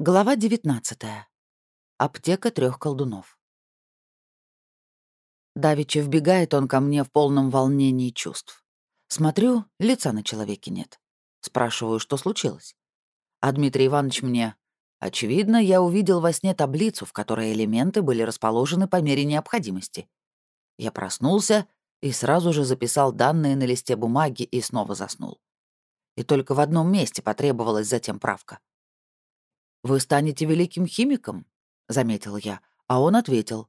Глава 19. Аптека трех колдунов. Давича вбегает он ко мне в полном волнении чувств. Смотрю, лица на человеке нет. Спрашиваю, что случилось. А Дмитрий Иванович мне... Очевидно, я увидел во сне таблицу, в которой элементы были расположены по мере необходимости. Я проснулся и сразу же записал данные на листе бумаги и снова заснул. И только в одном месте потребовалась затем правка. «Вы станете великим химиком», — заметил я, а он ответил.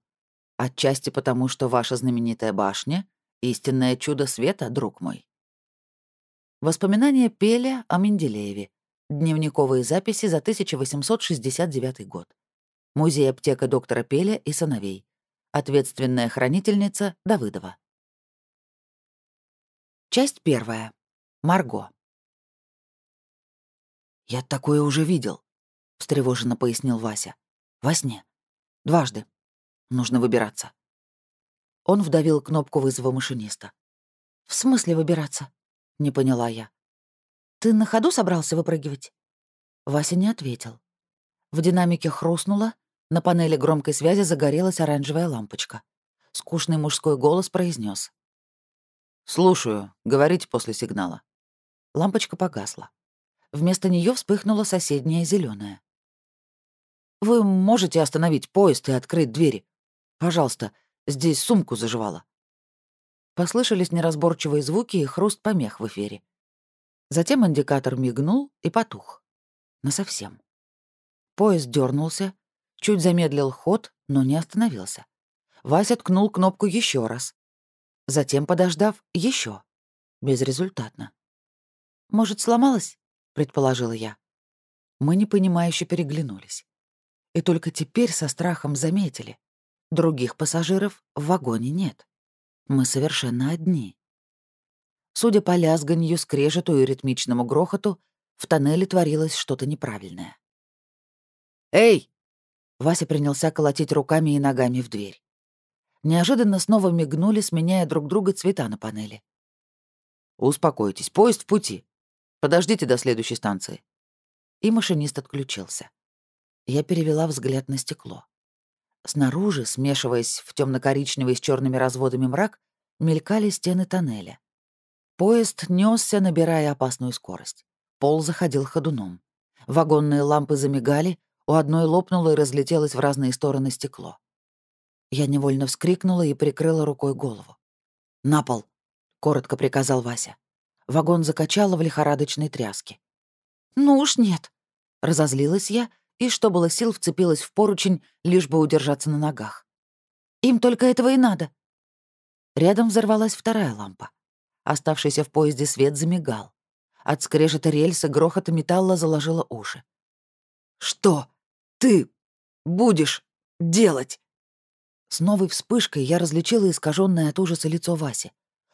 «Отчасти потому, что ваша знаменитая башня — истинное чудо света, друг мой». Воспоминания Пеля о Менделееве. Дневниковые записи за 1869 год. Музей аптека доктора Пеля и сыновей. Ответственная хранительница Давыдова. Часть первая. Марго. «Я такое уже видел», — встревоженно пояснил Вася. «Во сне. Дважды. Нужно выбираться». Он вдавил кнопку вызова машиниста. «В смысле выбираться?» — не поняла я. «Ты на ходу собрался выпрыгивать?» Вася не ответил. В динамике хрустнуло, на панели громкой связи загорелась оранжевая лампочка. Скучный мужской голос произнес: «Слушаю. Говорите после сигнала». Лампочка погасла. Вместо нее вспыхнула соседняя зеленая. Вы можете остановить поезд и открыть двери? Пожалуйста, здесь сумку заживала». Послышались неразборчивые звуки и хруст помех в эфире. Затем индикатор мигнул и потух. Насовсем. Поезд дернулся, чуть замедлил ход, но не остановился. Вася ткнул кнопку еще раз. Затем, подождав, еще. Безрезультатно. «Может, сломалась?» — предположила я. Мы непонимающе переглянулись и только теперь со страхом заметили. Других пассажиров в вагоне нет. Мы совершенно одни. Судя по лязганью, скрежету и ритмичному грохоту, в тоннеле творилось что-то неправильное. «Эй!» Вася принялся колотить руками и ногами в дверь. Неожиданно снова мигнули, сменяя друг друга цвета на панели. «Успокойтесь, поезд в пути. Подождите до следующей станции». И машинист отключился. Я перевела взгляд на стекло. Снаружи, смешиваясь в темно коричневый с черными разводами мрак, мелькали стены тоннеля. Поезд несся, набирая опасную скорость. Пол заходил ходуном. Вагонные лампы замигали, у одной лопнуло и разлетелось в разные стороны стекло. Я невольно вскрикнула и прикрыла рукой голову. «На пол!» — коротко приказал Вася. Вагон закачало в лихорадочной тряске. «Ну уж нет!» — разозлилась я и, что было сил, вцепилась в поручень, лишь бы удержаться на ногах. «Им только этого и надо». Рядом взорвалась вторая лампа. Оставшийся в поезде свет замигал. От скрежета рельса грохота металла заложило уши. «Что ты будешь делать?» С новой вспышкой я различила искаженное от ужаса лицо Васи.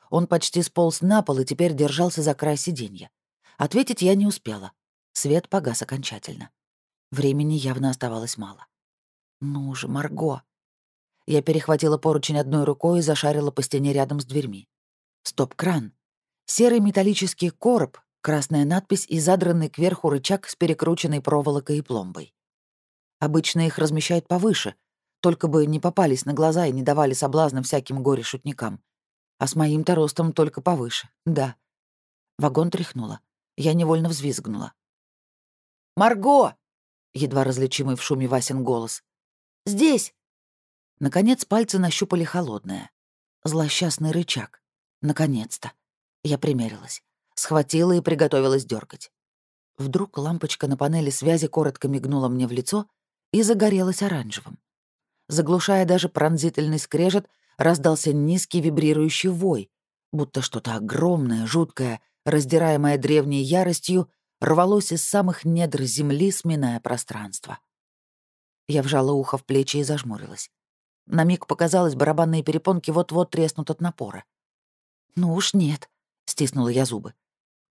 Он почти сполз на пол и теперь держался за край сиденья. Ответить я не успела. Свет погас окончательно. Времени явно оставалось мало. «Ну же, Марго!» Я перехватила поручень одной рукой и зашарила по стене рядом с дверьми. Стоп-кран. Серый металлический короб, красная надпись и задранный кверху рычаг с перекрученной проволокой и пломбой. Обычно их размещают повыше, только бы не попались на глаза и не давали соблазна всяким горе-шутникам. А с моим-то ростом только повыше, да. Вагон тряхнула. Я невольно взвизгнула. «Марго!» Едва различимый в шуме Васин голос. «Здесь!» Наконец пальцы нащупали холодное. Злосчастный рычаг. Наконец-то. Я примерилась. Схватила и приготовилась дергать. Вдруг лампочка на панели связи коротко мигнула мне в лицо и загорелась оранжевым. Заглушая даже пронзительный скрежет, раздался низкий вибрирующий вой, будто что-то огромное, жуткое, раздираемое древней яростью, рвалось из самых недр земли, сминая пространство. Я вжала ухо в плечи и зажмурилась. На миг показалось, барабанные перепонки вот-вот треснут от напора. «Ну уж нет», — стиснула я зубы.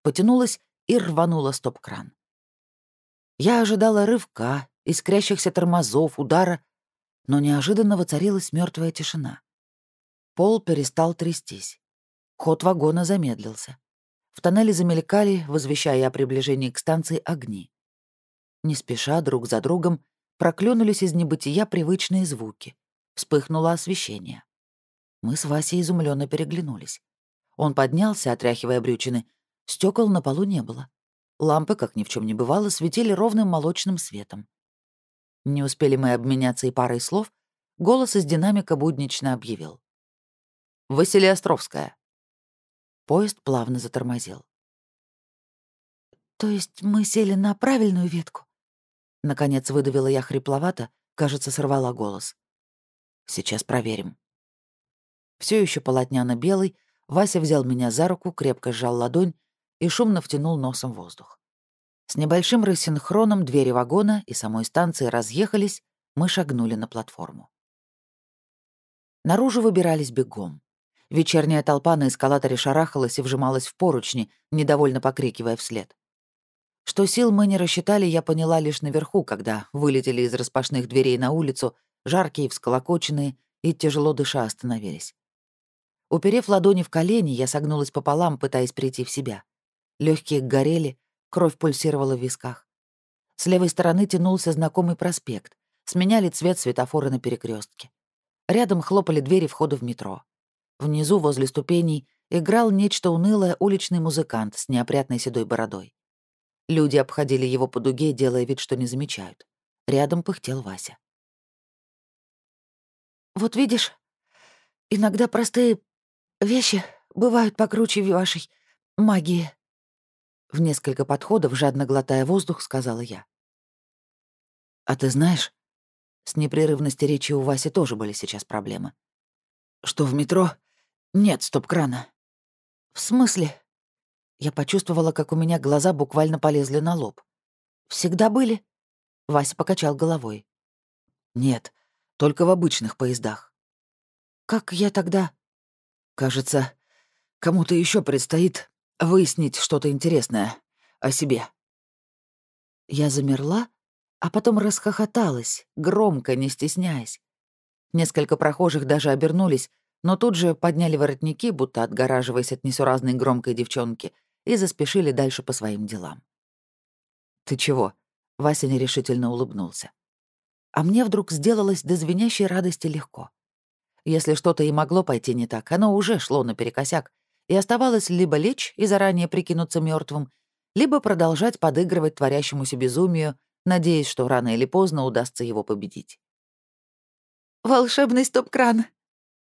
Потянулась и рванула стоп-кран. Я ожидала рывка, искрящихся тормозов, удара, но неожиданно воцарилась мертвая тишина. Пол перестал трястись. Ход вагона замедлился. В тоннеле замелькали, возвещая о приближении к станции огни. Не спеша, друг за другом, проклюнулись из небытия привычные звуки. Вспыхнуло освещение. Мы с Васей изумленно переглянулись. Он поднялся, отряхивая брючины. Стекол на полу не было. Лампы, как ни в чем не бывало, светили ровным молочным светом. Не успели мы обменяться и парой слов, голос из динамика буднично объявил. «Василия Островская». Поезд плавно затормозил. «То есть мы сели на правильную ветку?» Наконец выдавила я хрипловато, кажется, сорвала голос. «Сейчас проверим». Все еще полотняно-белый, Вася взял меня за руку, крепко сжал ладонь и шумно втянул носом воздух. С небольшим рассинхроном двери вагона и самой станции разъехались, мы шагнули на платформу. Наружу выбирались бегом. Вечерняя толпа на эскалаторе шарахалась и вжималась в поручни, недовольно покрикивая вслед. Что сил мы не рассчитали, я поняла лишь наверху, когда вылетели из распашных дверей на улицу, жаркие, всколокоченные, и тяжело дыша остановились. Уперев ладони в колени, я согнулась пополам, пытаясь прийти в себя. Легкие горели, кровь пульсировала в висках. С левой стороны тянулся знакомый проспект. Сменяли цвет светофора на перекрестке. Рядом хлопали двери входа в метро. Внизу, возле ступеней, играл нечто унылое уличный музыкант с неопрятной седой бородой. Люди обходили его по дуге, делая вид, что не замечают. Рядом пыхтел Вася. «Вот видишь, иногда простые вещи бывают покруче вашей магии», в несколько подходов, жадно глотая воздух, сказала я. «А ты знаешь, с непрерывности речи у Васи тоже были сейчас проблемы. Что в метро нет стоп-крана». «В смысле?» Я почувствовала, как у меня глаза буквально полезли на лоб. «Всегда были?» Вася покачал головой. «Нет, только в обычных поездах». «Как я тогда?» «Кажется, кому-то еще предстоит выяснить что-то интересное о себе». Я замерла, а потом расхохоталась, громко, не стесняясь. Несколько прохожих даже обернулись, но тут же подняли воротники, будто отгораживаясь от несуразной громкой девчонки, и заспешили дальше по своим делам. «Ты чего?» — Вася нерешительно улыбнулся. А мне вдруг сделалось до звенящей радости легко. Если что-то и могло пойти не так, оно уже шло наперекосяк, и оставалось либо лечь и заранее прикинуться мертвым, либо продолжать подыгрывать творящемуся безумию, надеясь, что рано или поздно удастся его победить. «Волшебный стоп-кран!»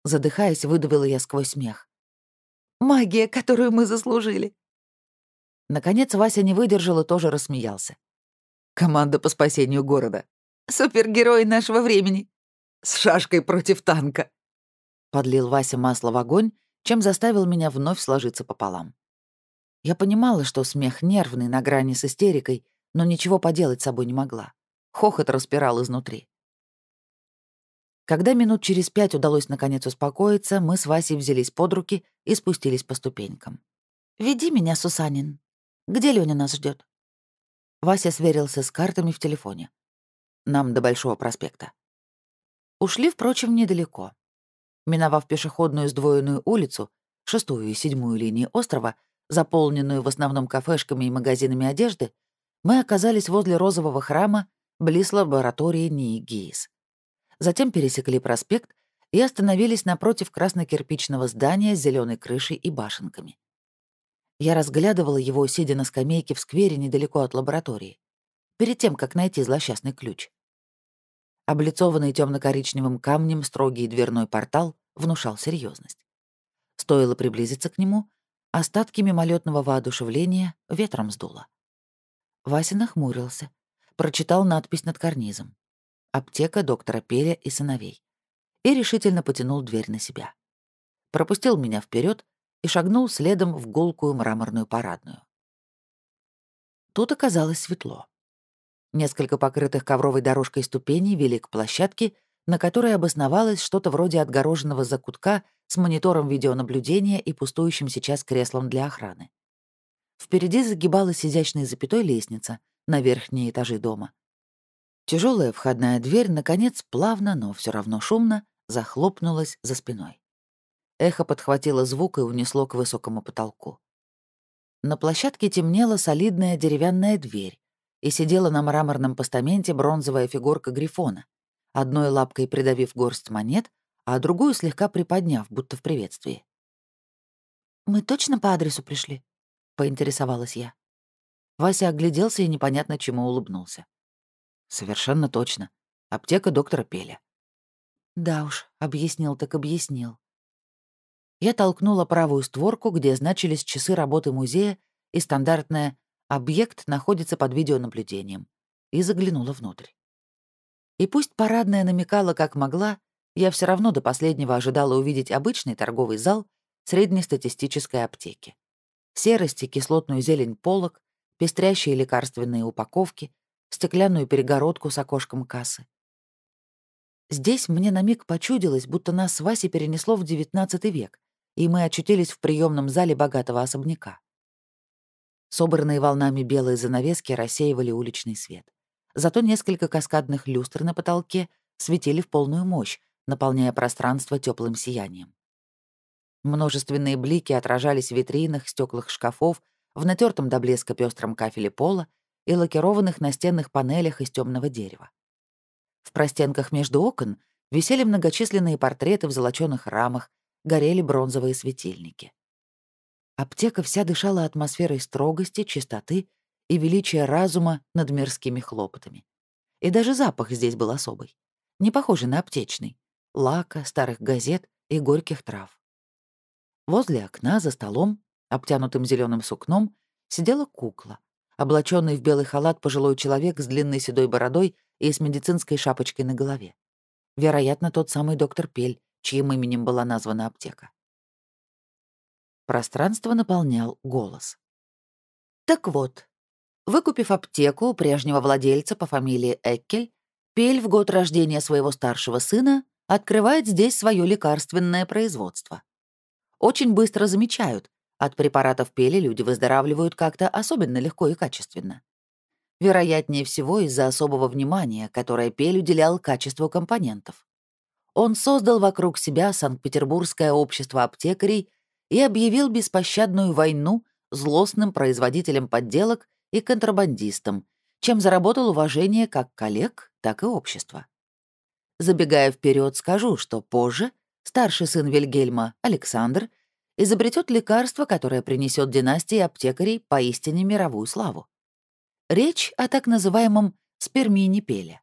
Задыхаясь, выдавила я сквозь смех. «Магия, которую мы заслужили!» Наконец Вася не выдержал и тоже рассмеялся. «Команда по спасению города. Супергерои нашего времени. С шашкой против танка!» Подлил Вася масло в огонь чем заставил меня вновь сложиться пополам. Я понимала, что смех нервный, на грани с истерикой, но ничего поделать с собой не могла. Хохот распирал изнутри. Когда минут через пять удалось наконец успокоиться, мы с Васей взялись под руки и спустились по ступенькам. «Веди меня, Сусанин. Где Лёня нас ждет? Вася сверился с картами в телефоне. Нам до Большого проспекта. Ушли, впрочем, недалеко. Миновав пешеходную сдвоенную улицу, шестую и седьмую линии острова, заполненную в основном кафешками и магазинами одежды, мы оказались возле розового храма, близ лаборатории НИИ ГИИС. Затем пересекли проспект и остановились напротив красно-кирпичного здания с зеленой крышей и башенками. Я разглядывала его, сидя на скамейке в сквере недалеко от лаборатории, перед тем, как найти злосчастный ключ. Облицованный темно-коричневым камнем строгий дверной портал внушал серьезность. Стоило приблизиться к нему, остатки мимолетного воодушевления ветром сдуло. Вася нахмурился, прочитал надпись над карнизом. «Аптека доктора Пеля и сыновей» и решительно потянул дверь на себя. Пропустил меня вперед и шагнул следом в гулкую мраморную парадную. Тут оказалось светло. Несколько покрытых ковровой дорожкой ступеней вели к площадке, на которой обосновалось что-то вроде отгороженного закутка с монитором видеонаблюдения и пустующим сейчас креслом для охраны. Впереди загибалась изящной запятой лестница на верхние этажи дома. Тяжелая входная дверь, наконец, плавно, но все равно шумно, захлопнулась за спиной. Эхо подхватило звук и унесло к высокому потолку. На площадке темнела солидная деревянная дверь, и сидела на мраморном постаменте бронзовая фигурка Грифона, одной лапкой придавив горсть монет, а другую слегка приподняв, будто в приветствии. «Мы точно по адресу пришли?» — поинтересовалась я. Вася огляделся и непонятно чему улыбнулся. «Совершенно точно. Аптека доктора Пеля». «Да уж, объяснил так объяснил». Я толкнула правую створку, где значились часы работы музея и стандартное «объект находится под видеонаблюдением», и заглянула внутрь. И пусть парадная намекала как могла, я все равно до последнего ожидала увидеть обычный торговый зал среднестатистической аптеки. Серость и кислотную зелень полок, пестрящие лекарственные упаковки, стеклянную перегородку с окошком кассы. Здесь мне на миг почудилось, будто нас с Васей перенесло в XIX век, и мы очутились в приемном зале богатого особняка. Собранные волнами белые занавески рассеивали уличный свет. Зато несколько каскадных люстр на потолке светили в полную мощь, наполняя пространство теплым сиянием. Множественные блики отражались в витринах, стеклах шкафов, в натертом до блеска пестром кафеле пола и лакированных настенных панелях из темного дерева. В простенках между окон висели многочисленные портреты в золочёных рамах, горели бронзовые светильники. Аптека вся дышала атмосферой строгости, чистоты и величия разума над мирскими хлопотами. И даже запах здесь был особый, не похожий на аптечный, лака, старых газет и горьких трав. Возле окна, за столом, обтянутым зеленым сукном, сидела кукла, облаченный в белый халат пожилой человек с длинной седой бородой и с медицинской шапочкой на голове. Вероятно, тот самый доктор Пель, чьим именем была названа аптека. Пространство наполнял голос. Так вот, выкупив аптеку у прежнего владельца по фамилии Эккель, Пель в год рождения своего старшего сына открывает здесь свое лекарственное производство. Очень быстро замечают, от препаратов пели люди выздоравливают как-то особенно легко и качественно. Вероятнее всего из-за особого внимания, которое Пель уделял качеству компонентов. Он создал вокруг себя Санкт-Петербургское общество аптекарей и объявил беспощадную войну злостным производителям подделок и контрабандистам, чем заработал уважение как коллег, так и общества. Забегая вперед, скажу, что позже старший сын Вильгельма, Александр, изобретет лекарство, которое принесет династии аптекарей поистине мировую славу. Речь о так называемом спермине пеля.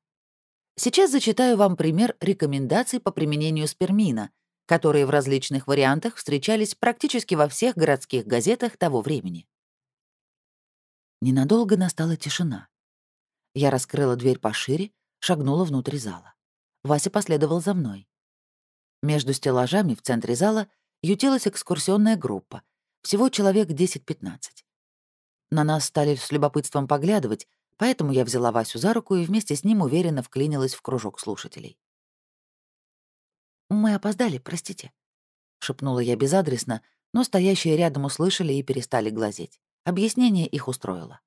Сейчас зачитаю вам пример рекомендаций по применению спермина, которые в различных вариантах встречались практически во всех городских газетах того времени. Ненадолго настала тишина. Я раскрыла дверь пошире, шагнула внутрь зала. Вася последовал за мной. Между стеллажами в центре зала ютилась экскурсионная группа, всего человек 10-15. На нас стали с любопытством поглядывать, поэтому я взяла Васю за руку и вместе с ним уверенно вклинилась в кружок слушателей. «Мы опоздали, простите», — шепнула я безадресно, но стоящие рядом услышали и перестали глазеть. Объяснение их устроило.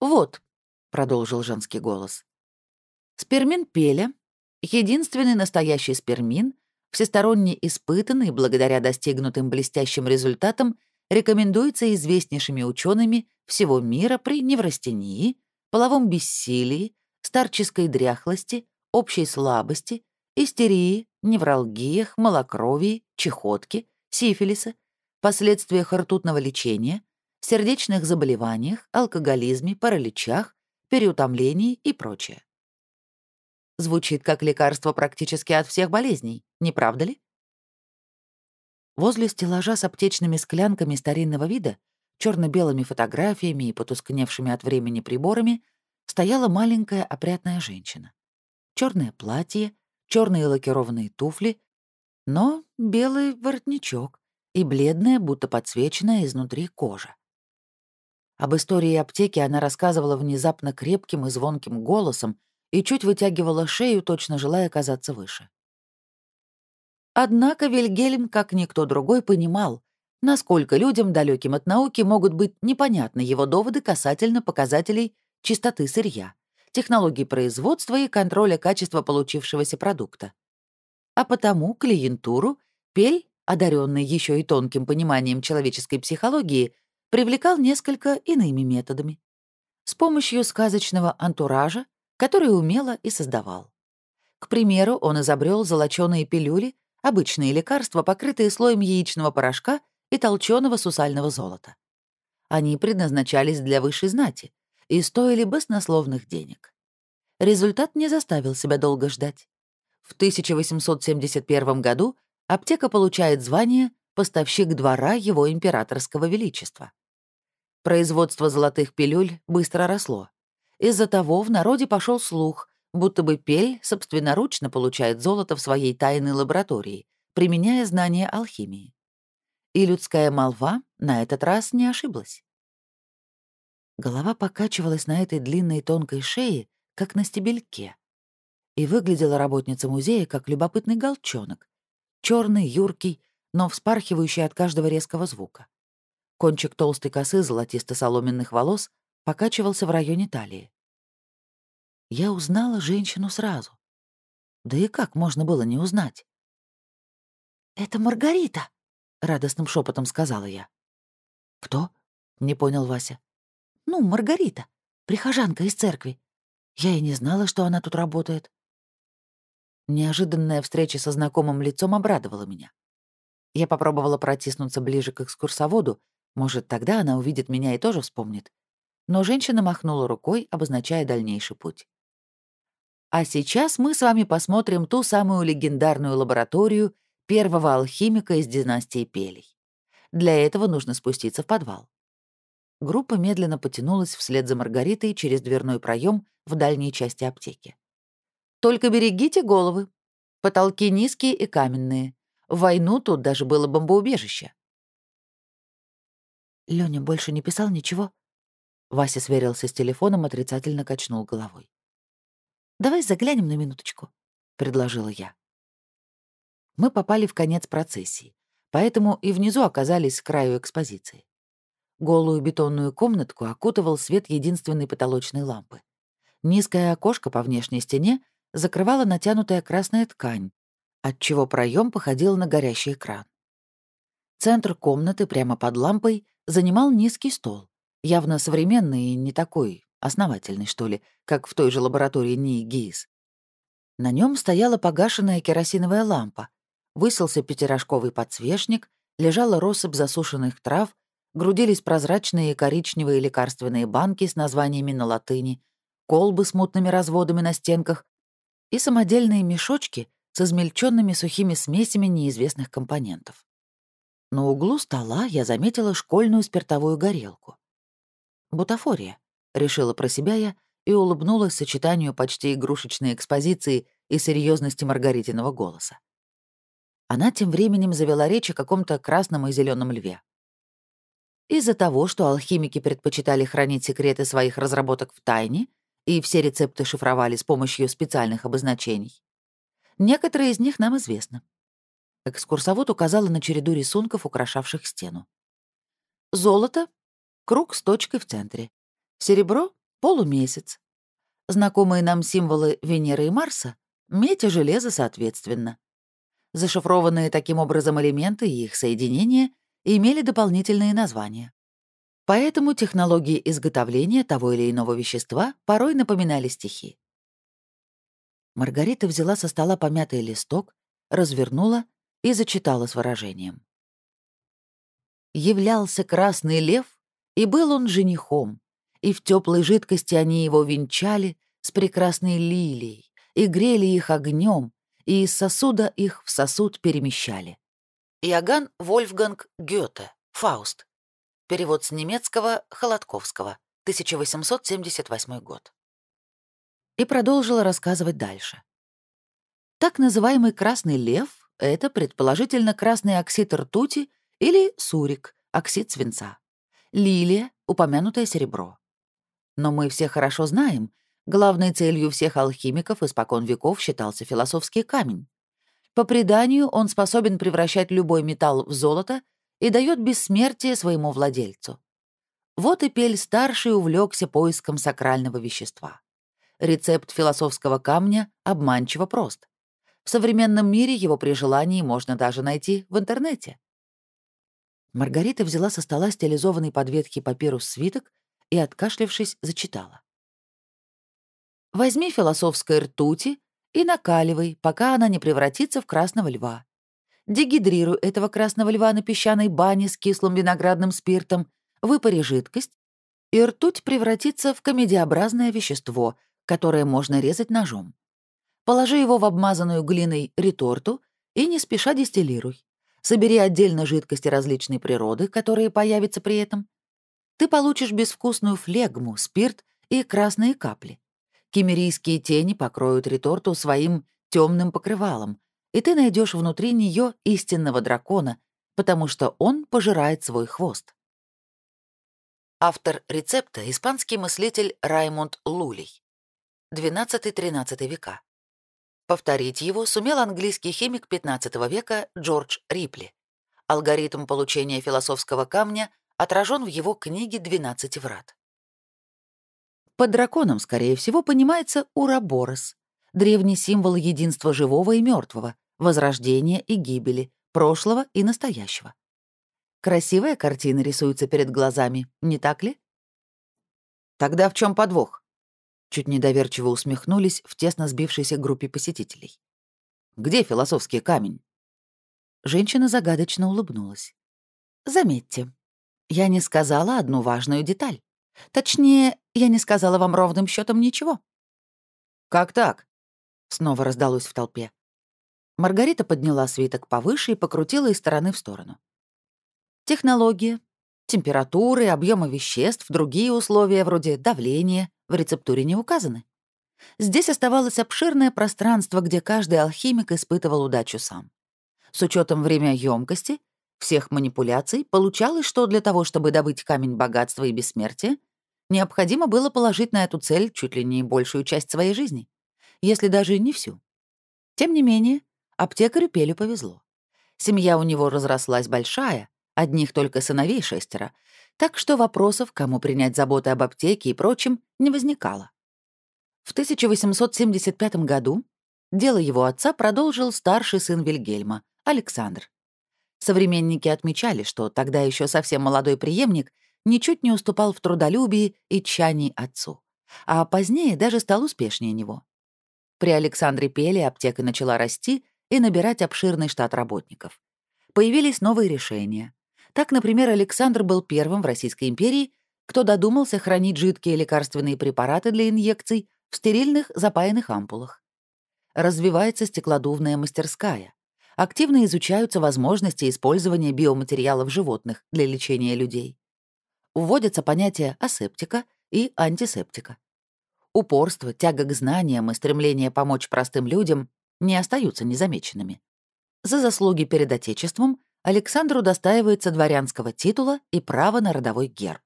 «Вот», — продолжил женский голос, — «спермин Пеля — единственный настоящий спермин, всесторонне испытанный благодаря достигнутым блестящим результатам, рекомендуется известнейшими учеными всего мира при неврастении, половом бессилии, старческой дряхлости, общей слабости, истерии, невралгиях, малокровии, чехотке, сифилисе, последствиях ртутного лечения, сердечных заболеваниях, алкоголизме, параличах, переутомлении и прочее. Звучит как лекарство практически от всех болезней, не правда ли? Возле стеллажа с аптечными склянками старинного вида, черно белыми фотографиями и потускневшими от времени приборами, стояла маленькая опрятная женщина. Черное платье, черные лакированные туфли, но белый воротничок и бледная, будто подсвеченная изнутри кожа. Об истории аптеки она рассказывала внезапно крепким и звонким голосом, и чуть вытягивала шею, точно желая казаться выше. Однако Вильгельм, как никто другой, понимал, насколько людям, далеким от науки, могут быть непонятны его доводы касательно показателей чистоты сырья, технологий производства и контроля качества получившегося продукта. А потому клиентуру Пель, одаренный еще и тонким пониманием человеческой психологии, привлекал несколько иными методами. с помощью сказочного антуража, который умело и создавал. К примеру, он изобрел золочёные пилюли, обычные лекарства, покрытые слоем яичного порошка и толченого сусального золота. Они предназначались для высшей знати и стоили баснословных денег. Результат не заставил себя долго ждать. В 1871 году аптека получает звание «Поставщик двора его императорского величества». Производство золотых пилюль быстро росло. Из-за того в народе пошел слух, будто бы Пель собственноручно получает золото в своей тайной лаборатории, применяя знания алхимии. И людская молва на этот раз не ошиблась. Голова покачивалась на этой длинной тонкой шее, как на стебельке. И выглядела работница музея как любопытный голчонок, черный, юркий, но вспархивающий от каждого резкого звука. Кончик толстой косы золотисто-соломенных волос покачивался в районе талии. Я узнала женщину сразу. Да и как можно было не узнать? «Это Маргарита», — радостным шепотом сказала я. «Кто?» — не понял Вася. «Ну, Маргарита, прихожанка из церкви. Я и не знала, что она тут работает». Неожиданная встреча со знакомым лицом обрадовала меня. Я попробовала протиснуться ближе к экскурсоводу, может, тогда она увидит меня и тоже вспомнит. Но женщина махнула рукой, обозначая дальнейший путь. А сейчас мы с вами посмотрим ту самую легендарную лабораторию первого алхимика из династии Пелей. Для этого нужно спуститься в подвал. Группа медленно потянулась вслед за Маргаритой через дверной проем в дальней части аптеки. «Только берегите головы. Потолки низкие и каменные. В войну тут даже было бомбоубежище». Лёня больше не писал ничего?» Вася сверился с телефоном, отрицательно качнул головой. Давай заглянем на минуточку», — предложила я. Мы попали в конец процессии, поэтому и внизу оказались с краю экспозиции. Голую бетонную комнатку окутывал свет единственной потолочной лампы. Низкое окошко по внешней стене закрывала натянутая красная ткань, отчего проем походил на горящий экран. Центр комнаты прямо под лампой занимал низкий стол, явно современный и не такой основательный, что ли, как в той же лаборатории НИИ ГИИС. На нем стояла погашенная керосиновая лампа, высился пятирожковый подсвечник, лежала россыпь засушенных трав, грудились прозрачные коричневые лекарственные банки с названиями на латыни, колбы с мутными разводами на стенках и самодельные мешочки с измельченными сухими смесями неизвестных компонентов. На углу стола я заметила школьную спиртовую горелку. Бутафория. — решила про себя я и улыбнулась сочетанию почти игрушечной экспозиции и серьезности Маргаритиного голоса. Она тем временем завела речь о каком-то красном и зеленом льве. Из-за того, что алхимики предпочитали хранить секреты своих разработок в тайне, и все рецепты шифровали с помощью специальных обозначений, некоторые из них нам известны. Экскурсовод указала на череду рисунков, украшавших стену. Золото — круг с точкой в центре. Серебро — полумесяц. Знакомые нам символы Венеры и Марса — медь и железо соответственно. Зашифрованные таким образом элементы и их соединения имели дополнительные названия. Поэтому технологии изготовления того или иного вещества порой напоминали стихи. Маргарита взяла со стола помятый листок, развернула и зачитала с выражением. Являлся красный лев, и был он женихом, и в теплой жидкости они его венчали с прекрасной лилией, и грели их огнем, и из сосуда их в сосуд перемещали. Иоганн Вольфганг Гёте, Фауст. Перевод с немецкого Холодковского, 1878 год. И продолжила рассказывать дальше. Так называемый красный лев — это, предположительно, красный оксид ртути или сурик, оксид свинца. Лилия — упомянутое серебро. Но мы все хорошо знаем, главной целью всех алхимиков испокон веков считался философский камень. По преданию, он способен превращать любой металл в золото и дает бессмертие своему владельцу. Вот и Пель-старший увлекся поиском сакрального вещества. Рецепт философского камня обманчиво прост. В современном мире его при желании можно даже найти в интернете. Маргарита взяла со стола стилизованный под ветхий папирус свиток и, откашлявшись, зачитала. «Возьми философской ртути и накаливай, пока она не превратится в красного льва. Дегидрируй этого красного льва на песчаной бане с кислым виноградным спиртом, выпари жидкость, и ртуть превратится в комедиобразное вещество, которое можно резать ножом. Положи его в обмазанную глиной реторту и не спеша дистиллируй. Собери отдельно жидкости различной природы, которые появятся при этом. Ты получишь безвкусную флегму, спирт и красные капли. Кемерийские тени покроют реторту своим темным покрывалом, и ты найдешь внутри нее истинного дракона, потому что он пожирает свой хвост. Автор рецепта — испанский мыслитель Раймонд Лулей. 12-13 века. Повторить его сумел английский химик 15 века Джордж Рипли. Алгоритм получения философского камня отражен в его книге «12 врат». Под драконом, скорее всего, понимается Ураборос, древний символ единства живого и мертвого, возрождения и гибели, прошлого и настоящего. Красивая картина рисуется перед глазами, не так ли? Тогда в чем подвох? Чуть недоверчиво усмехнулись в тесно сбившейся группе посетителей. Где философский камень? Женщина загадочно улыбнулась. Заметьте, я не сказала одну важную деталь. Точнее, я не сказала вам ровным счетом ничего. Как так? Снова раздалось в толпе. Маргарита подняла свиток повыше и покрутила из стороны в сторону. Технология, температуры, объемы веществ, другие условия вроде давления в рецептуре не указаны. Здесь оставалось обширное пространство, где каждый алхимик испытывал удачу сам. С учетом время емкости, всех манипуляций, получалось, что для того, чтобы добыть камень богатства и бессмертия, необходимо было положить на эту цель чуть ли не большую часть своей жизни, если даже не всю. Тем не менее, аптекарю Пелю повезло. Семья у него разрослась большая, Одних только сыновей шестеро, так что вопросов, кому принять заботы об аптеке и прочем, не возникало. В 1875 году дело его отца продолжил старший сын Вильгельма, Александр. Современники отмечали, что тогда еще совсем молодой преемник ничуть не уступал в трудолюбии и тщании отцу, а позднее даже стал успешнее него. При Александре Пеле аптека начала расти и набирать обширный штат работников. Появились новые решения. Так, например, Александр был первым в Российской империи, кто додумался хранить жидкие лекарственные препараты для инъекций в стерильных запаянных ампулах. Развивается стеклодувная мастерская. Активно изучаются возможности использования биоматериалов животных для лечения людей. Вводятся понятия асептика и антисептика. Упорство, тяга к знаниям и стремление помочь простым людям не остаются незамеченными. За заслуги перед Отечеством Александру достаивается дворянского титула и право на родовой герб.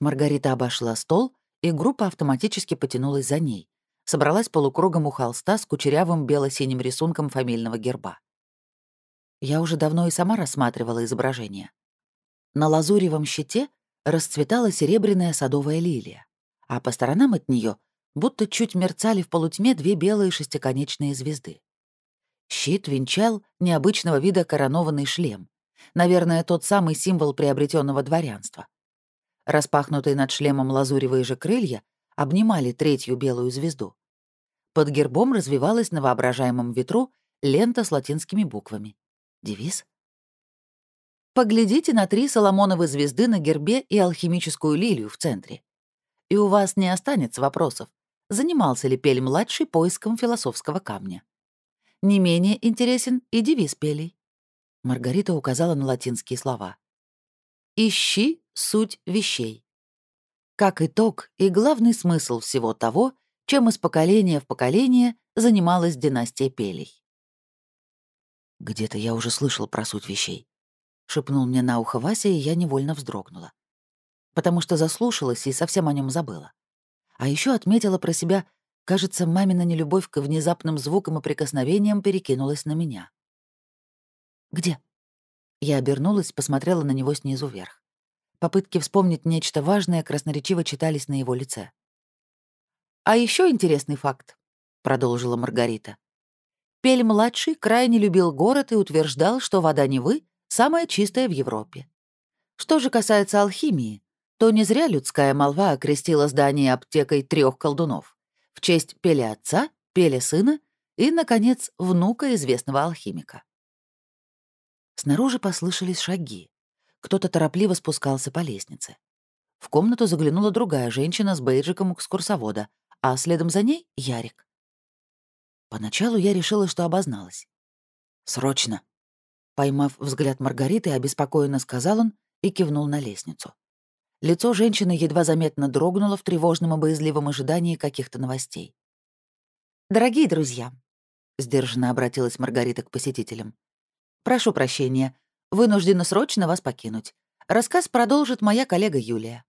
Маргарита обошла стол, и группа автоматически потянулась за ней. Собралась полукругом у холста с кучерявым бело-синим рисунком фамильного герба. Я уже давно и сама рассматривала изображение. На лазуревом щите расцветала серебряная садовая лилия, а по сторонам от нее будто чуть мерцали в полутьме две белые шестиконечные звезды. Щит венчал необычного вида коронованный шлем. Наверное, тот самый символ приобретенного дворянства. Распахнутые над шлемом лазуревые же крылья обнимали третью белую звезду. Под гербом развивалась на воображаемом ветру лента с латинскими буквами. Девиз? Поглядите на три Соломоновы звезды на гербе и алхимическую лилию в центре. И у вас не останется вопросов, занимался ли Пель-младший поиском философского камня не менее интересен и девиз пелей. Маргарита указала на латинские слова. «Ищи суть вещей». Как итог и главный смысл всего того, чем из поколения в поколение занималась династия Пелей. «Где-то я уже слышал про суть вещей», — шепнул мне на ухо Вася, и я невольно вздрогнула. Потому что заслушалась и совсем о нем забыла. А еще отметила про себя Кажется, мамина нелюбовь к внезапным звукам и прикосновениям перекинулась на меня. «Где?» Я обернулась, посмотрела на него снизу вверх. Попытки вспомнить нечто важное красноречиво читались на его лице. «А еще интересный факт», — продолжила Маргарита. Пель-младший крайне любил город и утверждал, что вода Невы самая чистая в Европе. Что же касается алхимии, то не зря людская молва окрестила здание аптекой трех колдунов в честь Пеля отца, Пеля сына и, наконец, внука известного алхимика. Снаружи послышались шаги. Кто-то торопливо спускался по лестнице. В комнату заглянула другая женщина с бейджиком экскурсовода, а следом за ней — Ярик. Поначалу я решила, что обозналась. «Срочно!» Поймав взгляд Маргариты, обеспокоенно сказал он и кивнул на лестницу. Лицо женщины едва заметно дрогнуло в тревожном и боязливом ожидании каких-то новостей. «Дорогие друзья», — сдержанно обратилась Маргарита к посетителям, «прошу прощения, вынуждена срочно вас покинуть. Рассказ продолжит моя коллега Юлия».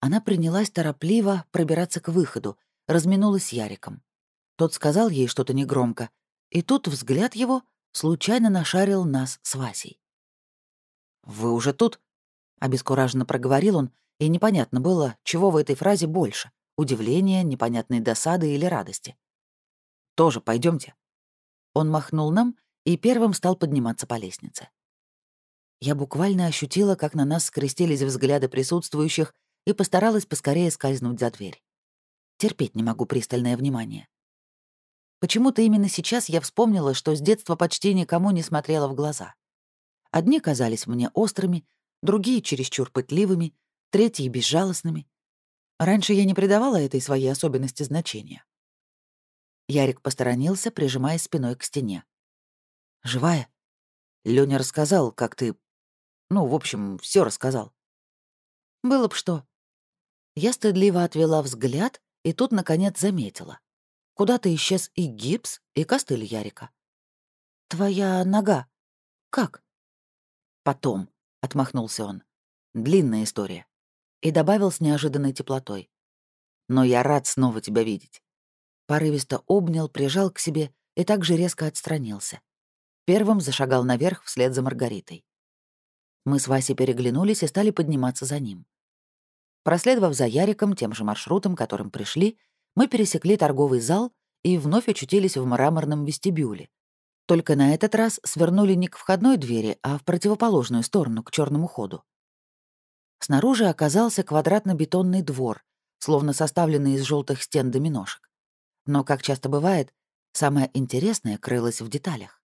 Она принялась торопливо пробираться к выходу, разминулась с Яриком. Тот сказал ей что-то негромко, и тут взгляд его случайно нашарил нас с Васей. «Вы уже тут?» — обескураженно проговорил он, и непонятно было, чего в этой фразе больше — удивления, непонятной досады или радости. «Тоже пойдемте. Он махнул нам и первым стал подниматься по лестнице. Я буквально ощутила, как на нас скрестились взгляды присутствующих и постаралась поскорее скользнуть за дверь. Терпеть не могу пристальное внимание. Почему-то именно сейчас я вспомнила, что с детства почти никому не смотрела в глаза. Одни казались мне острыми, другие — чересчур пытливыми, третьи — безжалостными. Раньше я не придавала этой своей особенности значения. Ярик посторонился, прижимая спиной к стене. «Живая?» Лёня рассказал, как ты... Ну, в общем, все рассказал. Было б что. Я стыдливо отвела взгляд и тут, наконец, заметила. Куда-то исчез и гипс, и костыль Ярика. «Твоя нога. Как?» «Потом», — отмахнулся он. «Длинная история». И добавил с неожиданной теплотой. «Но я рад снова тебя видеть». Порывисто обнял, прижал к себе и также резко отстранился. Первым зашагал наверх вслед за Маргаритой. Мы с Васей переглянулись и стали подниматься за ним. Проследовав за Яриком тем же маршрутом, которым пришли, мы пересекли торговый зал и вновь очутились в мраморном вестибюле. Только на этот раз свернули не к входной двери, а в противоположную сторону, к черному ходу. Снаружи оказался квадратно-бетонный двор, словно составленный из желтых стен доминошек. Но, как часто бывает, самое интересное крылось в деталях.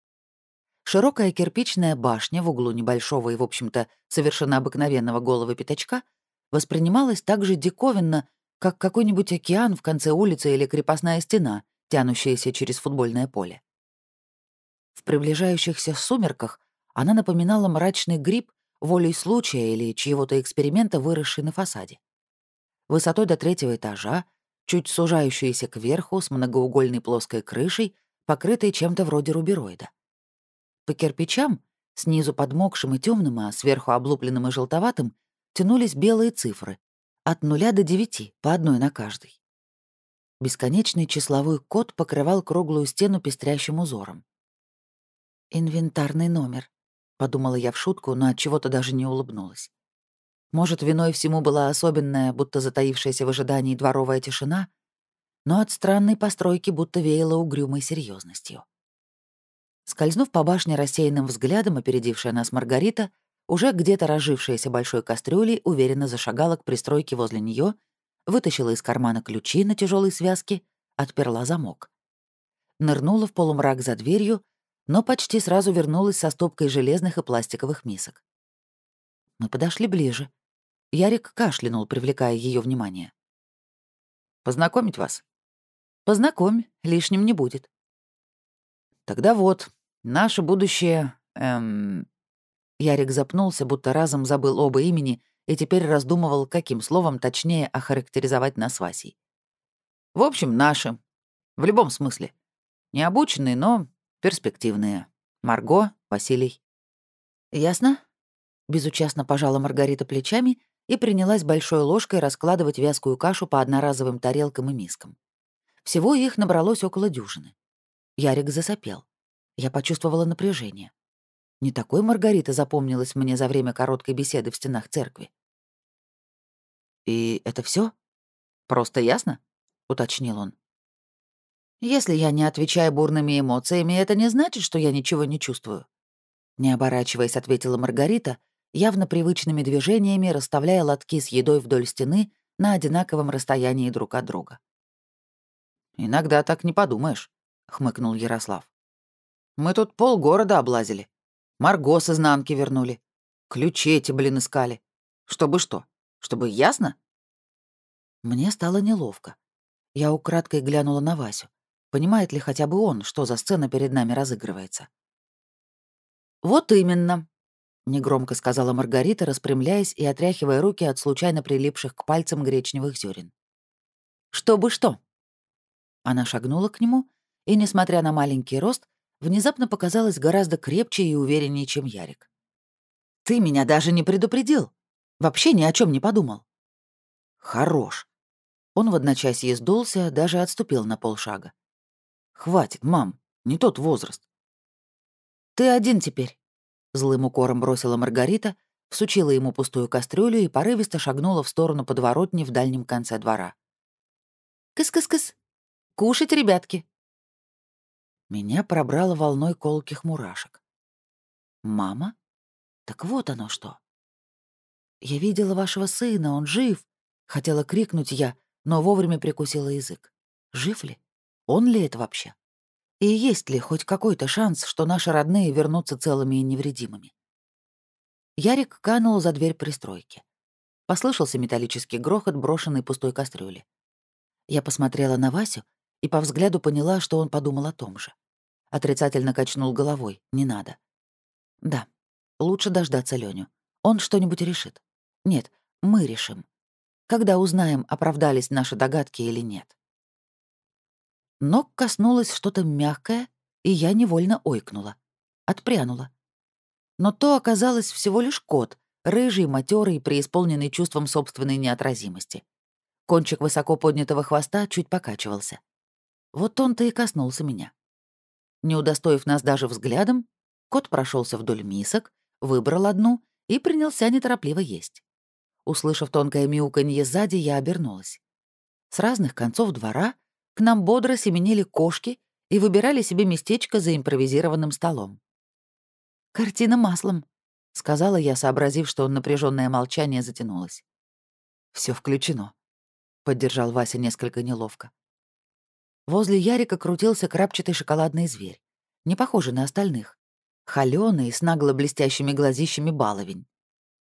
Широкая кирпичная башня в углу небольшого и, в общем-то, совершенно обыкновенного голого пятачка воспринималась так же диковинно, как какой-нибудь океан в конце улицы или крепостная стена, тянущаяся через футбольное поле. В приближающихся сумерках она напоминала мрачный гриб волей случая или чьего-то эксперимента, выросший на фасаде. Высотой до третьего этажа, чуть сужающаяся кверху, с многоугольной плоской крышей, покрытой чем-то вроде рубероида. По кирпичам, снизу подмокшим и темным, а сверху облупленным и желтоватым, тянулись белые цифры, от нуля до девяти, по одной на каждой. Бесконечный числовой код покрывал круглую стену пестрящим узором. «Инвентарный номер», — подумала я в шутку, но от чего то даже не улыбнулась. Может, виной всему была особенная, будто затаившаяся в ожидании дворовая тишина, но от странной постройки будто веяло угрюмой серьезностью. Скользнув по башне рассеянным взглядом, опередившая нас Маргарита, уже где-то разжившаяся большой кастрюлей уверенно зашагала к пристройке возле нее, вытащила из кармана ключи на тяжелой связке, отперла замок. Нырнула в полумрак за дверью, но почти сразу вернулась со стопкой железных и пластиковых мисок. Мы подошли ближе. Ярик кашлянул, привлекая ее внимание. «Познакомить вас?» «Познакомь, лишним не будет». «Тогда вот, наше будущее, эм, Ярик запнулся, будто разом забыл оба имени и теперь раздумывал, каким словом точнее охарактеризовать нас Васей. В общем, наши. В любом смысле. Необученные, но перспективные. Марго, Василий. Ясно? Безучастно пожала Маргарита плечами и принялась большой ложкой раскладывать вязкую кашу по одноразовым тарелкам и мискам. Всего их набралось около дюжины. Ярик засопел. Я почувствовала напряжение. Не такой Маргарита запомнилась мне за время короткой беседы в стенах церкви. «И это все? Просто ясно?» — уточнил он. «Если я не отвечаю бурными эмоциями, это не значит, что я ничего не чувствую». Не оборачиваясь, ответила Маргарита явно привычными движениями расставляя лотки с едой вдоль стены на одинаковом расстоянии друг от друга. «Иногда так не подумаешь», — хмыкнул Ярослав. «Мы тут полгорода облазили. Марго с изнанки вернули. Ключи эти, блин, искали. Чтобы что? Чтобы ясно?» Мне стало неловко. Я украдкой глянула на Васю. Понимает ли хотя бы он, что за сцена перед нами разыгрывается? «Вот именно», — негромко сказала Маргарита, распрямляясь и отряхивая руки от случайно прилипших к пальцам гречневых зерен. «Чтобы что?» Она шагнула к нему и, несмотря на маленький рост, внезапно показалась гораздо крепче и увереннее, чем Ярик. «Ты меня даже не предупредил. Вообще ни о чем не подумал». «Хорош». Он в одночасье сдулся, даже отступил на полшага. «Хватит, мам, не тот возраст». «Ты один теперь», — злым укором бросила Маргарита, всучила ему пустую кастрюлю и порывисто шагнула в сторону подворотни в дальнем конце двора. «Кыс-кыс-кыс! Кушать, ребятки!» Меня пробрало волной колких мурашек. «Мама? Так вот оно что!» «Я видела вашего сына, он жив!» — хотела крикнуть я, но вовремя прикусила язык. «Жив ли? Он ли это вообще? И есть ли хоть какой-то шанс, что наши родные вернутся целыми и невредимыми?» Ярик канул за дверь пристройки. Послышался металлический грохот брошенной пустой кастрюли. Я посмотрела на Васю и по взгляду поняла, что он подумал о том же. Отрицательно качнул головой. Не надо. Да, лучше дождаться Леню. Он что-нибудь решит. Нет, мы решим. Когда узнаем, оправдались наши догадки или нет. Ног коснулось что-то мягкое, и я невольно ойкнула. Отпрянула. Но то оказалось всего лишь кот, рыжий, матерый, преисполненный чувством собственной неотразимости. Кончик высоко поднятого хвоста чуть покачивался. Вот он-то и коснулся меня. Не удостоив нас даже взглядом, кот прошелся вдоль мисок, выбрал одну и принялся неторопливо есть. Услышав тонкое мяуканье сзади, я обернулась. С разных концов двора к нам бодро семенили кошки и выбирали себе местечко за импровизированным столом. «Картина маслом», — сказала я, сообразив, что напряженное молчание затянулось. Все включено», — поддержал Вася несколько неловко. Возле Ярика крутился крапчатый шоколадный зверь, не похожий на остальных. Холёный, с нагло блестящими глазищами баловень.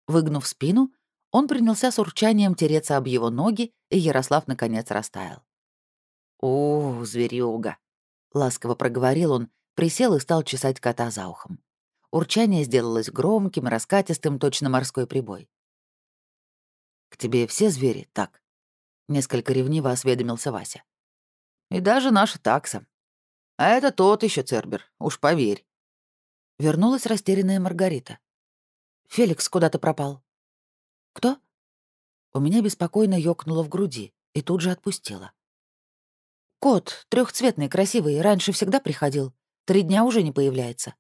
Выгнув спину, он принялся с урчанием тереться об его ноги, и Ярослав наконец растаял. «О, зверюга!» — ласково проговорил он, присел и стал чесать кота за ухом. Урчание сделалось громким, раскатистым, точно морской прибой. «К тебе все звери так?» — несколько ревниво осведомился Вася. И даже наша такса. А это тот еще Цербер, уж поверь. Вернулась растерянная Маргарита. Феликс куда-то пропал. Кто? У меня беспокойно ёкнуло в груди и тут же отпустила. Кот, трехцветный, красивый, раньше всегда приходил. Три дня уже не появляется.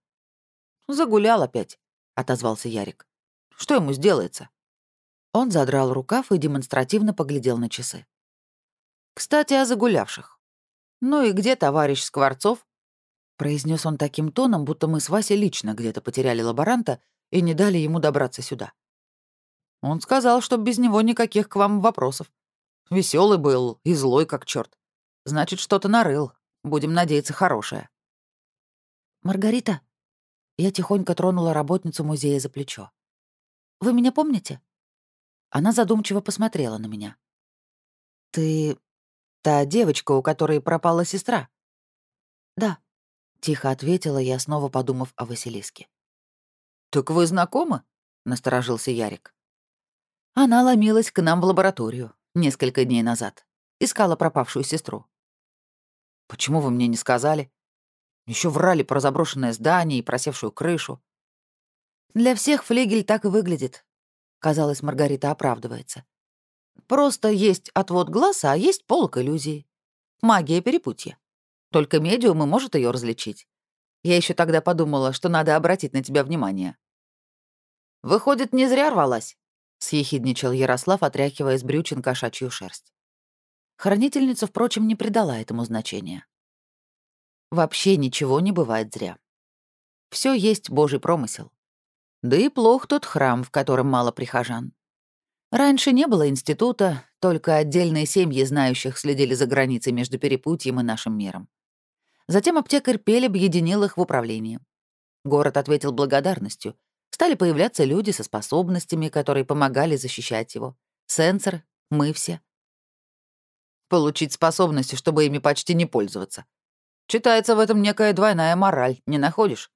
Загулял опять, отозвался Ярик. Что ему сделается? Он задрал рукав и демонстративно поглядел на часы. Кстати, о загулявших. «Ну и где товарищ Скворцов?» произнес он таким тоном, будто мы с Васей лично где-то потеряли лаборанта и не дали ему добраться сюда. Он сказал, что без него никаких к вам вопросов. Веселый был и злой как черт. Значит, что-то нарыл. Будем надеяться, хорошее. «Маргарита?» Я тихонько тронула работницу музея за плечо. «Вы меня помните?» Она задумчиво посмотрела на меня. «Ты Та девочка, у которой пропала сестра?» «Да», — тихо ответила я, снова подумав о Василиске. «Так вы знакомы?» — насторожился Ярик. Она ломилась к нам в лабораторию несколько дней назад. Искала пропавшую сестру. «Почему вы мне не сказали? Еще врали про заброшенное здание и просевшую крышу». «Для всех флигель так и выглядит», — казалось, Маргарита оправдывается. Просто есть отвод глаз, а есть полок иллюзии. Магия перепутья. Только медиум и может ее различить. Я еще тогда подумала, что надо обратить на тебя внимание. «Выходит, не зря рвалась», — съехидничал Ярослав, отряхивая с брючин кошачью шерсть. Хранительница, впрочем, не придала этому значения. Вообще ничего не бывает зря. Все есть божий промысел. Да и плох тот храм, в котором мало прихожан. Раньше не было института, только отдельные семьи знающих следили за границей между Перепутьем и нашим миром. Затем аптекарь Пель объединил их в управлении. Город ответил благодарностью. Стали появляться люди со способностями, которые помогали защищать его. Сенсор, мы все. Получить способности, чтобы ими почти не пользоваться. Читается в этом некая двойная мораль, не находишь?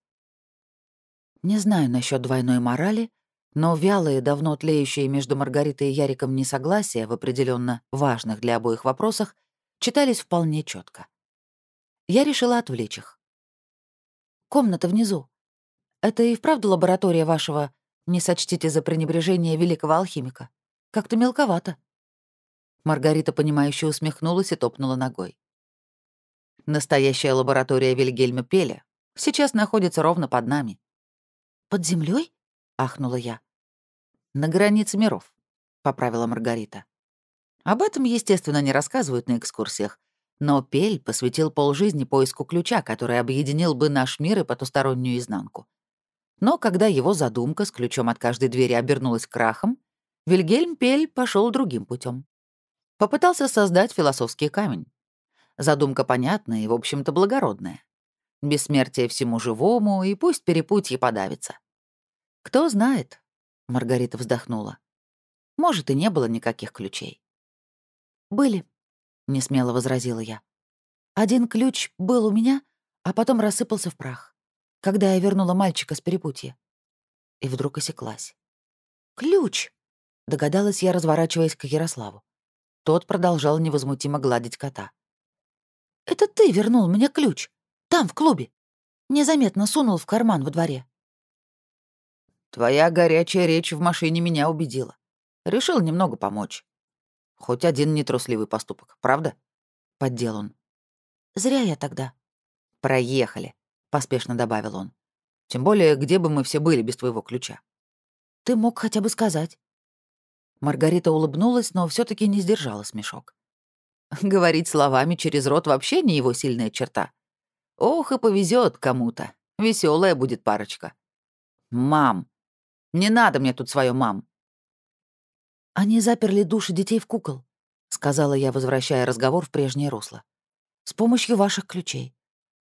Не знаю насчет двойной морали, но вялые, давно тлеющие между Маргаритой и Яриком несогласия в определенно важных для обоих вопросах читались вполне четко. Я решила отвлечь их. «Комната внизу. Это и вправду лаборатория вашего, не сочтите за пренебрежение великого алхимика. Как-то мелковато». Маргарита, понимающе усмехнулась и топнула ногой. Настоящая лаборатория Вильгельма Пеля сейчас находится ровно под нами. «Под землей? Ахнула я. «На границе миров», — поправила Маргарита. Об этом, естественно, не рассказывают на экскурсиях, но Пель посвятил полжизни поиску ключа, который объединил бы наш мир и потустороннюю изнанку. Но когда его задумка с ключом от каждой двери обернулась крахом, Вильгельм Пель пошел другим путем. Попытался создать философский камень. Задумка понятная и, в общем-то, благородная. Бессмертие всему живому, и пусть перепутье подавится. Кто знает, — Маргарита вздохнула. Может, и не было никаких ключей. «Были», — несмело возразила я. «Один ключ был у меня, а потом рассыпался в прах, когда я вернула мальчика с перепутья». И вдруг осеклась. «Ключ!» — догадалась я, разворачиваясь к Ярославу. Тот продолжал невозмутимо гладить кота. «Это ты вернул мне ключ. Там, в клубе. Незаметно сунул в карман во дворе». «Твоя горячая речь в машине меня убедила. Решил немного помочь. Хоть один нетрусливый поступок, правда?» — поддел он. «Зря я тогда». «Проехали», — поспешно добавил он. «Тем более, где бы мы все были без твоего ключа?» «Ты мог хотя бы сказать». Маргарита улыбнулась, но все таки не сдержала смешок. Говорить словами через рот вообще не его сильная черта. Ох, и повезет кому-то. Веселая будет парочка. Мам. Не надо мне тут свое мам. Они заперли души детей в кукол, сказала я, возвращая разговор в прежнее русло. С помощью ваших ключей.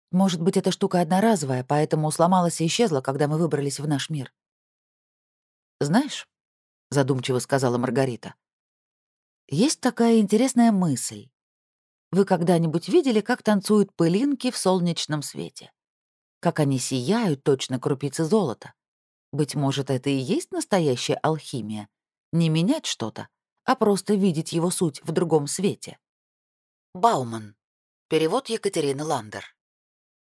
Может быть, эта штука одноразовая, поэтому сломалась и исчезла, когда мы выбрались в наш мир. Знаешь, задумчиво сказала Маргарита, есть такая интересная мысль. Вы когда-нибудь видели, как танцуют пылинки в солнечном свете? Как они сияют, точно крупицы золота? Быть может, это и есть настоящая алхимия? Не менять что-то, а просто видеть его суть в другом свете. Бауман. Перевод Екатерины Ландер.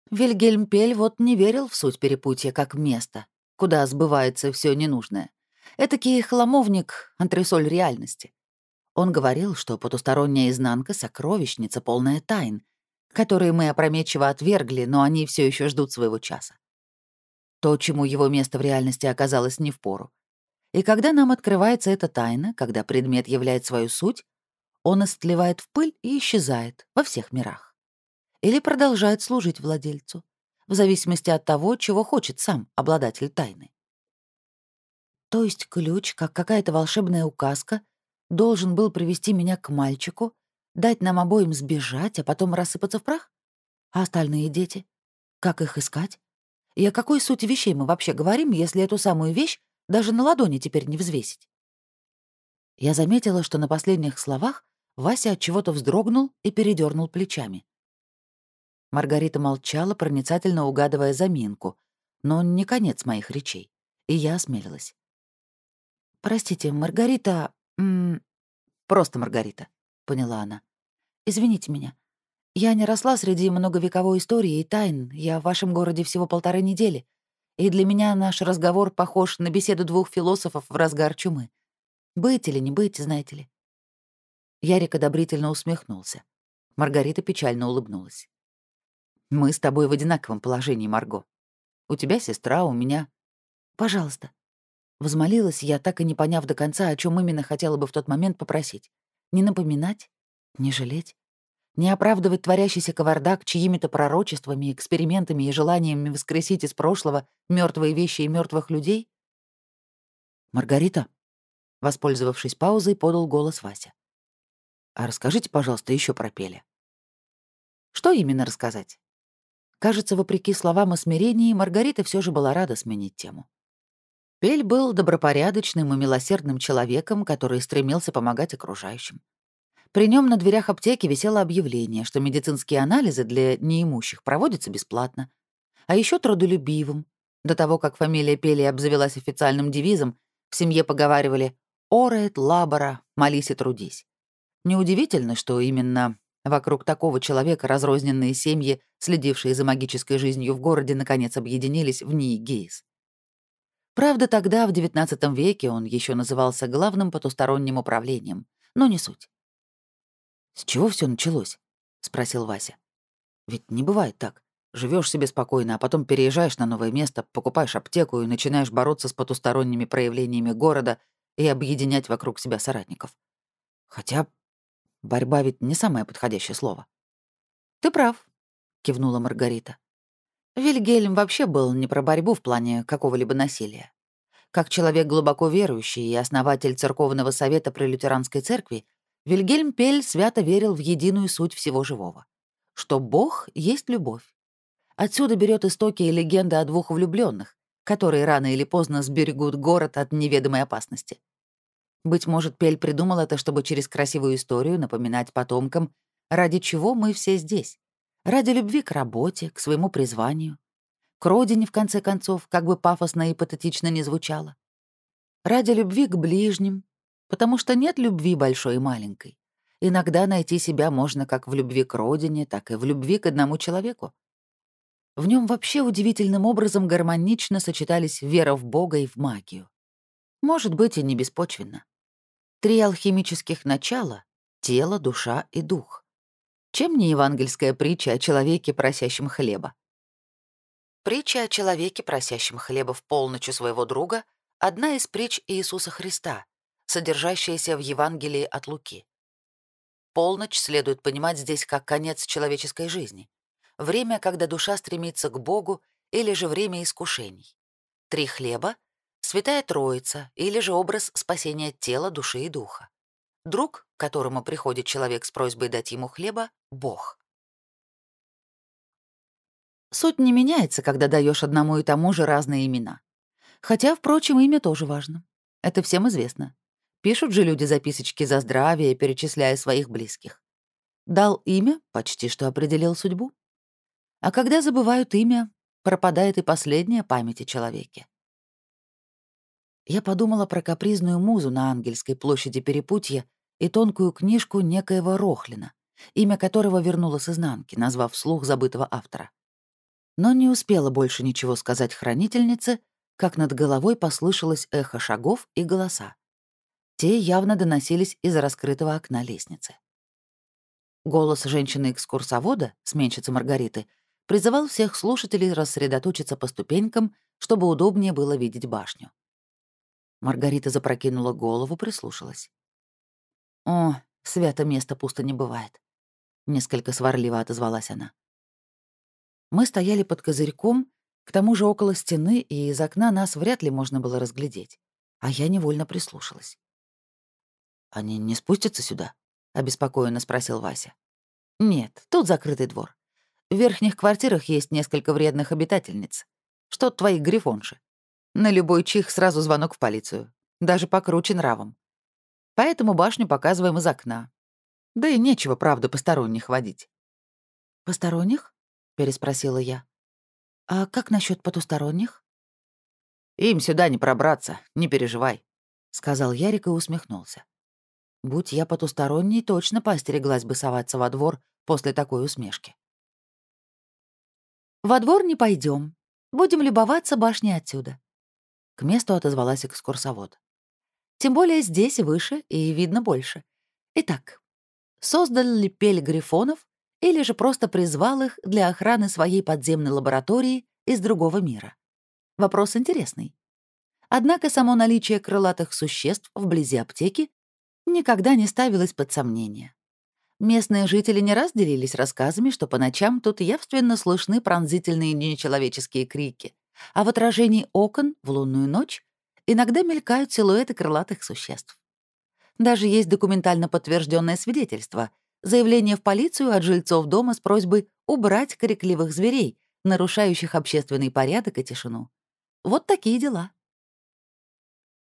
Вильгельм Пель вот не верил в суть перепутья как место, куда сбывается все ненужное. Этакий хламовник, антресоль реальности. Он говорил, что потусторонняя изнанка — сокровищница, полная тайн, которые мы опрометчиво отвергли, но они все еще ждут своего часа. То, чему его место в реальности оказалось не в пору. И когда нам открывается эта тайна, когда предмет являет свою суть, он истлевает в пыль и исчезает во всех мирах. Или продолжает служить владельцу, в зависимости от того, чего хочет сам обладатель тайны. То есть ключ, как какая-то волшебная указка, должен был привести меня к мальчику, дать нам обоим сбежать, а потом рассыпаться в прах? А остальные дети? Как их искать? И о какой сути вещей мы вообще говорим, если эту самую вещь даже на ладони теперь не взвесить? Я заметила, что на последних словах Вася от чего-то вздрогнул и передернул плечами. Маргарита молчала, проницательно угадывая заминку, но не конец моих речей, и я осмелилась. «Простите, Маргарита, «М просто Маргарита», — поняла она. «Извините меня. Я не росла среди многовековой истории и тайн. Я в вашем городе всего полторы недели. И для меня наш разговор похож на беседу двух философов в разгар чумы. Быть или не быть, знаете ли». Ярик одобрительно усмехнулся. Маргарита печально улыбнулась. «Мы с тобой в одинаковом положении, Марго. У тебя сестра, у меня...» «Пожалуйста, Возмолилась я, так и не поняв до конца, о чем именно хотела бы в тот момент попросить. Не напоминать, не жалеть, не оправдывать творящийся кавардак чьими-то пророчествами, экспериментами и желаниями воскресить из прошлого мертвые вещи и мертвых людей? «Маргарита?» Воспользовавшись паузой, подал голос Вася. «А расскажите, пожалуйста, еще про Пеля». «Что именно рассказать?» Кажется, вопреки словам о смирении, Маргарита все же была рада сменить тему. Пель был добропорядочным и милосердным человеком, который стремился помогать окружающим. При нем на дверях аптеки висело объявление, что медицинские анализы для неимущих проводятся бесплатно, а еще трудолюбивым. До того, как фамилия Пели обзавелась официальным девизом, в семье поговаривали «Орет, лабора, молись и трудись». Неудивительно, что именно вокруг такого человека разрозненные семьи, следившие за магической жизнью в городе, наконец объединились в НИИ Гейс. Правда, тогда, в XIX веке, он еще назывался главным потусторонним управлением, но не суть. «С чего все началось?» — спросил Вася. «Ведь не бывает так. Живешь себе спокойно, а потом переезжаешь на новое место, покупаешь аптеку и начинаешь бороться с потусторонними проявлениями города и объединять вокруг себя соратников. Хотя борьба ведь не самое подходящее слово. «Ты прав», — кивнула Маргарита. Вильгельм вообще был не про борьбу в плане какого-либо насилия. Как человек глубоко верующий и основатель церковного совета при лютеранской церкви, Вильгельм Пель свято верил в единую суть всего живого, что Бог есть любовь, Отсюда берет истоки и легенда о двух влюбленных, которые рано или поздно сберегут город от неведомой опасности. Быть может, Пель придумал это, чтобы через красивую историю напоминать потомкам, ради чего мы все здесь. Ради любви к работе, к своему призванию. К родине, в конце концов, как бы пафосно и патетично не звучало. Ради любви к ближним, потому что нет любви большой и маленькой. Иногда найти себя можно как в любви к родине, так и в любви к одному человеку. В нем вообще удивительным образом гармонично сочетались вера в Бога и в магию. Может быть, и не беспочвенно. Три алхимических начала — тело, душа и дух. Чем не евангельская притча о человеке, просящем хлеба? Притча о человеке, просящем хлеба в полночь у своего друга — одна из притч Иисуса Христа, содержащаяся в Евангелии от Луки. Полночь следует понимать здесь как конец человеческой жизни время, когда душа стремится к Богу, или же время искушений. Три хлеба — Святая Троица, или же образ спасения тела, души и духа. Друг, к которому приходит человек с просьбой дать ему хлеба — Бог. Суть не меняется, когда даешь одному и тому же разные имена. Хотя, впрочем, имя тоже важно. Это всем известно. Пишут же люди записочки за здравие, перечисляя своих близких. Дал имя, почти что определил судьбу. А когда забывают имя, пропадает и последняя память о человеке. Я подумала про капризную музу на Ангельской площади Перепутья и тонкую книжку некоего Рохлина, имя которого вернула с изнанки, назвав вслух забытого автора. Но не успела больше ничего сказать хранительнице, как над головой послышалось эхо шагов и голоса. Те явно доносились из раскрытого окна лестницы. Голос женщины-экскурсовода, сменщицы Маргариты, призывал всех слушателей рассредоточиться по ступенькам, чтобы удобнее было видеть башню. Маргарита запрокинула голову, прислушалась. «О, свято место пусто не бывает», — несколько сварливо отозвалась она. Мы стояли под козырьком, к тому же около стены, и из окна нас вряд ли можно было разглядеть, а я невольно прислушалась. «Они не спустятся сюда?» — обеспокоенно спросил Вася. «Нет, тут закрытый двор. В верхних квартирах есть несколько вредных обитательниц. Что твои грифонши? На любой чих сразу звонок в полицию. Даже покруче нравом. Поэтому башню показываем из окна. Да и нечего, правда, посторонних водить. «Посторонних?» — переспросила я. «А как насчет потусторонних?» «Им сюда не пробраться, не переживай», — сказал Ярик и усмехнулся. Будь я потусторонней, точно поостереглась бы соваться во двор после такой усмешки. Во двор не пойдем. Будем любоваться башней отсюда. К месту отозвалась экскурсовод. Тем более здесь выше и видно больше. Итак, создал ли Пель грифонов или же просто призвал их для охраны своей подземной лаборатории из другого мира? Вопрос интересный. Однако само наличие крылатых существ вблизи аптеки никогда не ставилось под сомнение. Местные жители не раз делились рассказами, что по ночам тут явственно слышны пронзительные нечеловеческие крики, а в отражении окон в лунную ночь иногда мелькают силуэты крылатых существ. Даже есть документально подтвержденное свидетельство — заявление в полицию от жильцов дома с просьбой убрать крикливых зверей, нарушающих общественный порядок и тишину. Вот такие дела.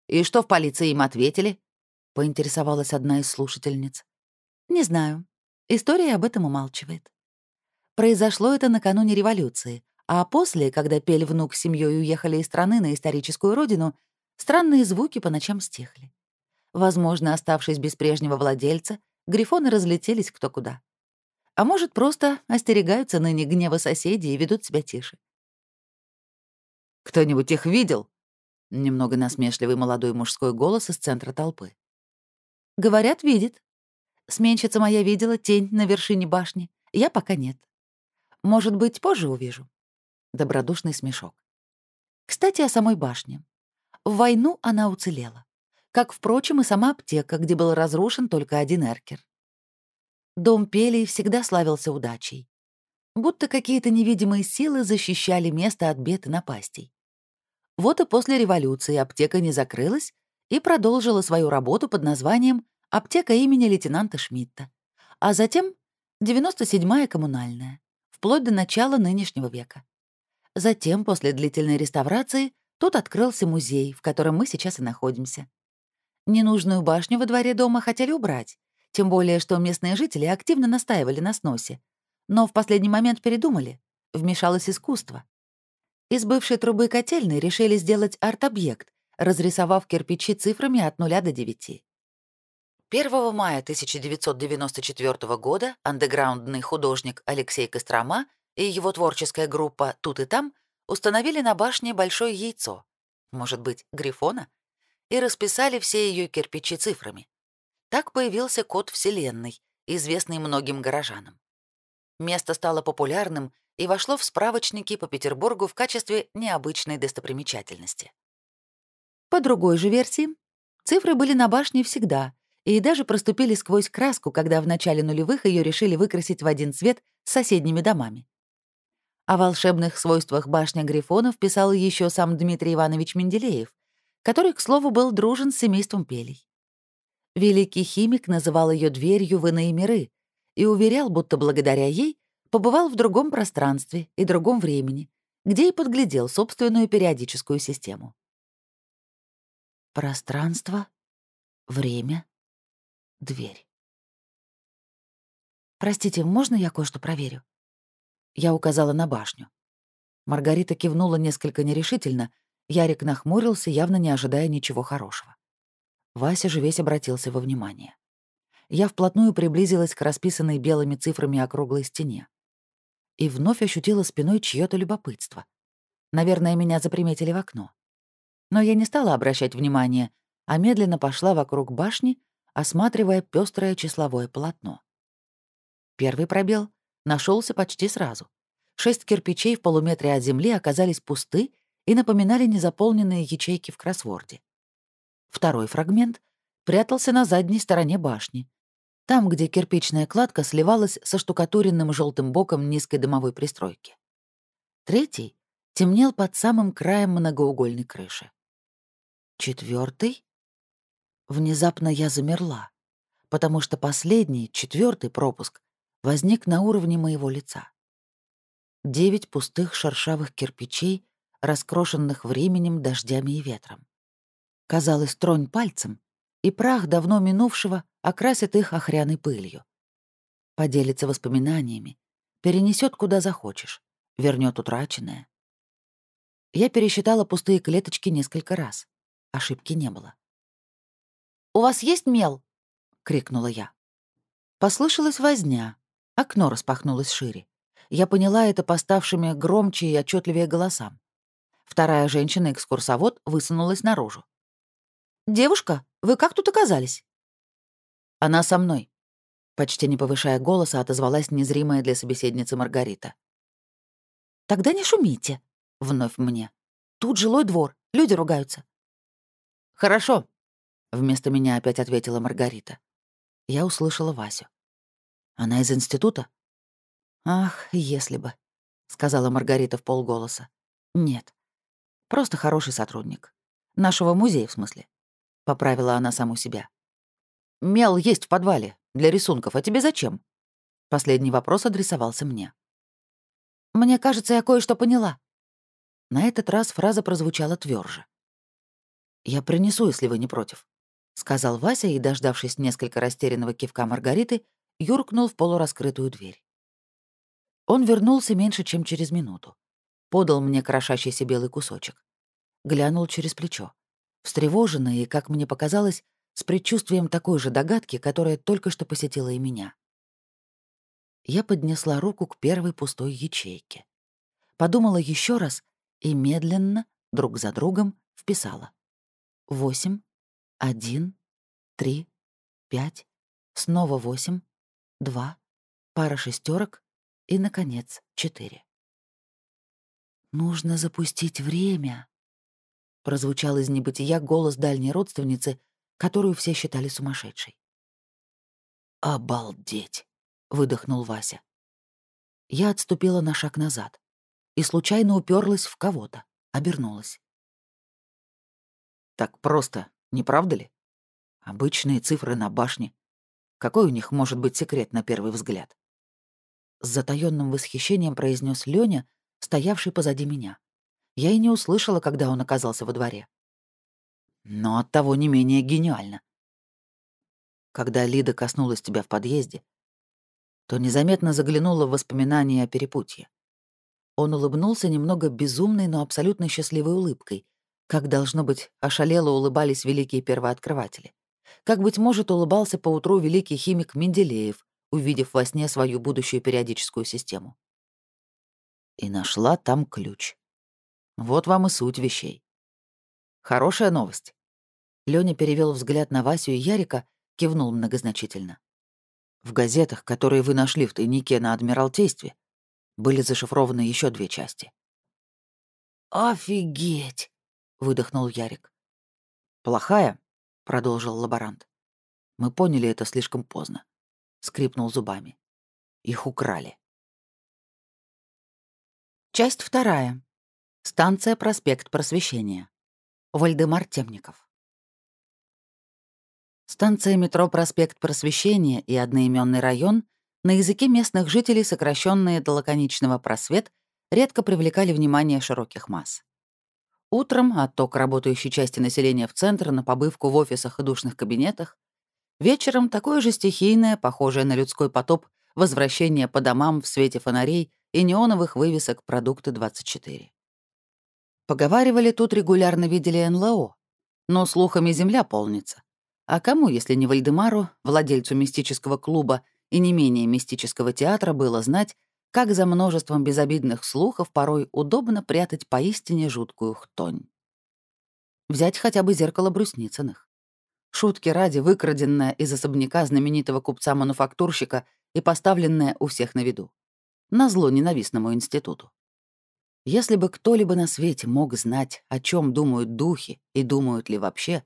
«И что в полиции им ответили?» — поинтересовалась одна из слушательниц. «Не знаю. История об этом умалчивает. Произошло это накануне революции, а после, когда Пель внук с семьей уехали из страны на историческую родину, странные звуки по ночам стихли. Возможно, оставшись без прежнего владельца, грифоны разлетелись кто куда. А может, просто остерегаются ныне гнева соседей и ведут себя тише. «Кто-нибудь их видел?» Немного насмешливый молодой мужской голос из центра толпы. «Говорят, видит. Сменщица моя видела тень на вершине башни. Я пока нет. Может быть, позже увижу». Добродушный смешок. Кстати, о самой башне. В войну она уцелела. Как, впрочем, и сама аптека, где был разрушен только один эркер. Дом Пелей всегда славился удачей. Будто какие-то невидимые силы защищали место от бед и напастей. Вот и после революции аптека не закрылась и продолжила свою работу под названием «Аптека имени лейтенанта Шмидта», а затем 97-я коммунальная, вплоть до начала нынешнего века. Затем, после длительной реставрации, тут открылся музей, в котором мы сейчас и находимся. Ненужную башню во дворе дома хотели убрать, тем более, что местные жители активно настаивали на сносе. Но в последний момент передумали, вмешалось искусство. Из бывшей трубы котельной решили сделать арт-объект, разрисовав кирпичи цифрами от 0 до 9. 1 мая 1994 года андеграундный художник Алексей Кострома и его творческая группа «Тут и там» установили на башне большое яйцо, может быть, грифона, и расписали все ее кирпичи цифрами. Так появился код Вселенной, известный многим горожанам. Место стало популярным и вошло в справочники по Петербургу в качестве необычной достопримечательности. По другой же версии, цифры были на башне всегда и даже проступили сквозь краску, когда в начале нулевых ее решили выкрасить в один цвет с соседними домами. О волшебных свойствах башня Грифонов писал еще сам Дмитрий Иванович Менделеев, который, к слову, был дружен с семейством Пелей. Великий химик называл ее дверью в иные миры и уверял, будто благодаря ей побывал в другом пространстве и другом времени, где и подглядел собственную периодическую систему. Пространство, время, дверь. «Простите, можно я кое-что проверю?» Я указала на башню. Маргарита кивнула несколько нерешительно, Ярик нахмурился, явно не ожидая ничего хорошего. Вася же весь обратился во внимание. Я вплотную приблизилась к расписанной белыми цифрами округлой стене и вновь ощутила спиной чьё-то любопытство. Наверное, меня заприметили в окно. Но я не стала обращать внимания, а медленно пошла вокруг башни, осматривая пестрое числовое полотно. Первый пробел нашелся почти сразу. Шесть кирпичей в полуметре от земли оказались пусты и напоминали незаполненные ячейки в кроссворде. Второй фрагмент прятался на задней стороне башни, там, где кирпичная кладка сливалась со штукатуренным желтым боком низкой домовой пристройки. Третий темнел под самым краем многоугольной крыши. Четвертый. Внезапно я замерла, потому что последний, четвертый пропуск возник на уровне моего лица. Девять пустых шершавых кирпичей, раскрошенных временем, дождями и ветром. Казалось, тронь пальцем, и прах давно минувшего окрасит их охряной пылью. Поделится воспоминаниями, перенесет куда захочешь, вернет утраченное. Я пересчитала пустые клеточки несколько раз. Ошибки не было. «У вас есть мел?» — крикнула я. Послышалась возня. Окно распахнулось шире. Я поняла это поставшими громче и отчетливее голосам. Вторая женщина-экскурсовод высунулась наружу. «Девушка, вы как тут оказались?» «Она со мной», — почти не повышая голоса, отозвалась незримая для собеседницы Маргарита. «Тогда не шумите», — вновь мне. «Тут жилой двор, люди ругаются». «Хорошо», — вместо меня опять ответила Маргарита. Я услышала Васю. «Она из института?» «Ах, если бы», — сказала Маргарита в полголоса. «Нет, просто хороший сотрудник. Нашего музея, в смысле. Поправила она саму себя. Мел есть в подвале, для рисунков, а тебе зачем? Последний вопрос адресовался мне. Мне кажется, я кое-что поняла. На этот раз фраза прозвучала тверже. «Я принесу, если вы не против», — сказал Вася и, дождавшись несколько растерянного кивка Маргариты, юркнул в полураскрытую дверь. Он вернулся меньше, чем через минуту. Подал мне крошащийся белый кусочек. Глянул через плечо. Встревоженный и, как мне показалось, с предчувствием такой же догадки, которая только что посетила и меня. Я поднесла руку к первой пустой ячейке. Подумала еще раз и медленно, друг за другом, вписала. Восемь, один, три, пять, снова восемь, два, пара шестерок и, наконец, четыре. «Нужно запустить время», — прозвучал из небытия голос дальней родственницы, которую все считали сумасшедшей. «Обалдеть!» — выдохнул Вася. Я отступила на шаг назад и случайно уперлась в кого-то, обернулась. «Так просто, не правда ли? Обычные цифры на башне. Какой у них может быть секрет на первый взгляд?» С затаённым восхищением произнес Лёня, стоявший позади меня. Я и не услышала, когда он оказался во дворе. Но оттого не менее гениально. Когда Лида коснулась тебя в подъезде, то незаметно заглянула в воспоминания о перепутье. Он улыбнулся немного безумной, но абсолютно счастливой улыбкой, как, должно быть, ошалело улыбались великие первооткрыватели. Как, быть может, улыбался поутру великий химик Менделеев, увидев во сне свою будущую периодическую систему. И нашла там ключ. Вот вам и суть вещей. Хорошая новость. Лёня перевел взгляд на Васю и Ярика, кивнул многозначительно. В газетах, которые вы нашли в тайнике на Адмиралтействе, были зашифрованы еще две части. «Офигеть!» — выдохнул Ярик. «Плохая?» — продолжил лаборант. «Мы поняли это слишком поздно скрипнул зубами. Их украли. Часть вторая. Станция «Проспект Просвещения». Вальдемар Темников. Станция метро «Проспект Просвещения» и одноименный район на языке местных жителей, сокращенные до лаконичного «просвет», редко привлекали внимание широких масс. Утром отток работающей части населения в центр на побывку в офисах и душных кабинетах, Вечером такое же стихийное, похожее на людской потоп, возвращение по домам в свете фонарей и неоновых вывесок «Продукты 24». Поговаривали, тут регулярно видели НЛО, но слухами земля полнится. А кому, если не Вальдемару, владельцу мистического клуба и не менее мистического театра, было знать, как за множеством безобидных слухов порой удобно прятать поистине жуткую хтонь. Взять хотя бы зеркало Брусницыных. Шутки ради выкраденная из особняка знаменитого купца-мануфактурщика и поставленная у всех на виду. Назло ненавистному институту. Если бы кто-либо на свете мог знать, о чем думают духи и думают ли вообще,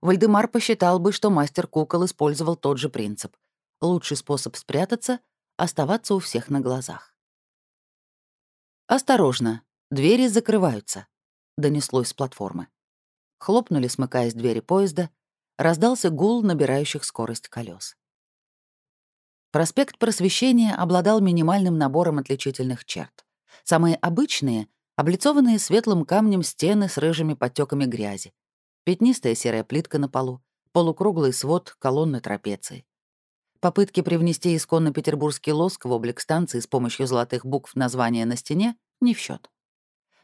Вальдемар посчитал бы, что мастер кукол использовал тот же принцип. Лучший способ спрятаться — оставаться у всех на глазах. «Осторожно, двери закрываются», — донеслось с платформы. Хлопнули, смыкаясь двери поезда, раздался гул набирающих скорость колес. Проспект Просвещения обладал минимальным набором отличительных черт. Самые обычные — облицованные светлым камнем стены с рыжими подтеками грязи, пятнистая серая плитка на полу, полукруглый свод колонны трапеции. Попытки привнести исконно петербургский лоск в облик станции с помощью золотых букв названия на стене не в счет.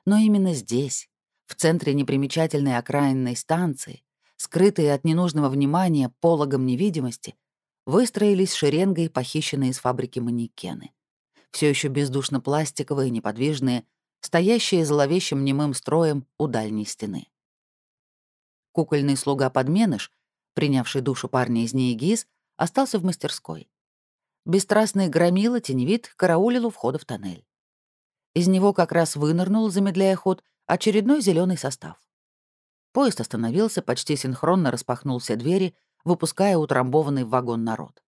Но именно здесь, в центре непримечательной окраинной станции, скрытые от ненужного внимания пологом невидимости, выстроились шеренгой похищенные из фабрики манекены. Все еще бездушно пластиковые, неподвижные, стоящие зловещим немым строем у дальней стены. Кукольный слуга подменыш, принявший душу парня из Неегиз, остался в мастерской. Бесстрастный громила теневид караулил у входа в тоннель. Из него как раз вынырнул, замедляя ход, очередной зеленый состав. Поезд остановился, почти синхронно распахнул все двери, выпуская утрамбованный в вагон народ.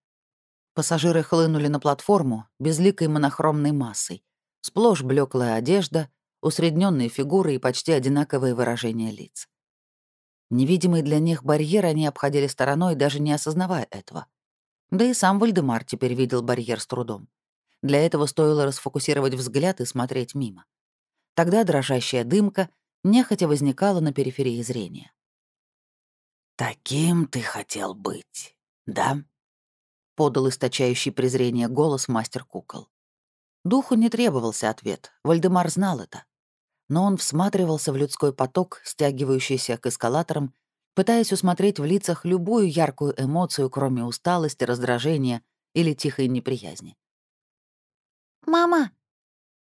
Пассажиры хлынули на платформу безликой монохромной массой. Сплошь блеклая одежда, усредненные фигуры и почти одинаковые выражения лиц. Невидимый для них барьер они обходили стороной, даже не осознавая этого. Да и сам Вальдемар теперь видел барьер с трудом. Для этого стоило расфокусировать взгляд и смотреть мимо. Тогда дрожащая дымка нехотя возникала на периферии зрения. «Таким ты хотел быть, да?» — подал источающий презрение голос мастер кукол. Духу не требовался ответ, Вальдемар знал это. Но он всматривался в людской поток, стягивающийся к эскалаторам, пытаясь усмотреть в лицах любую яркую эмоцию, кроме усталости, раздражения или тихой неприязни. «Мама!»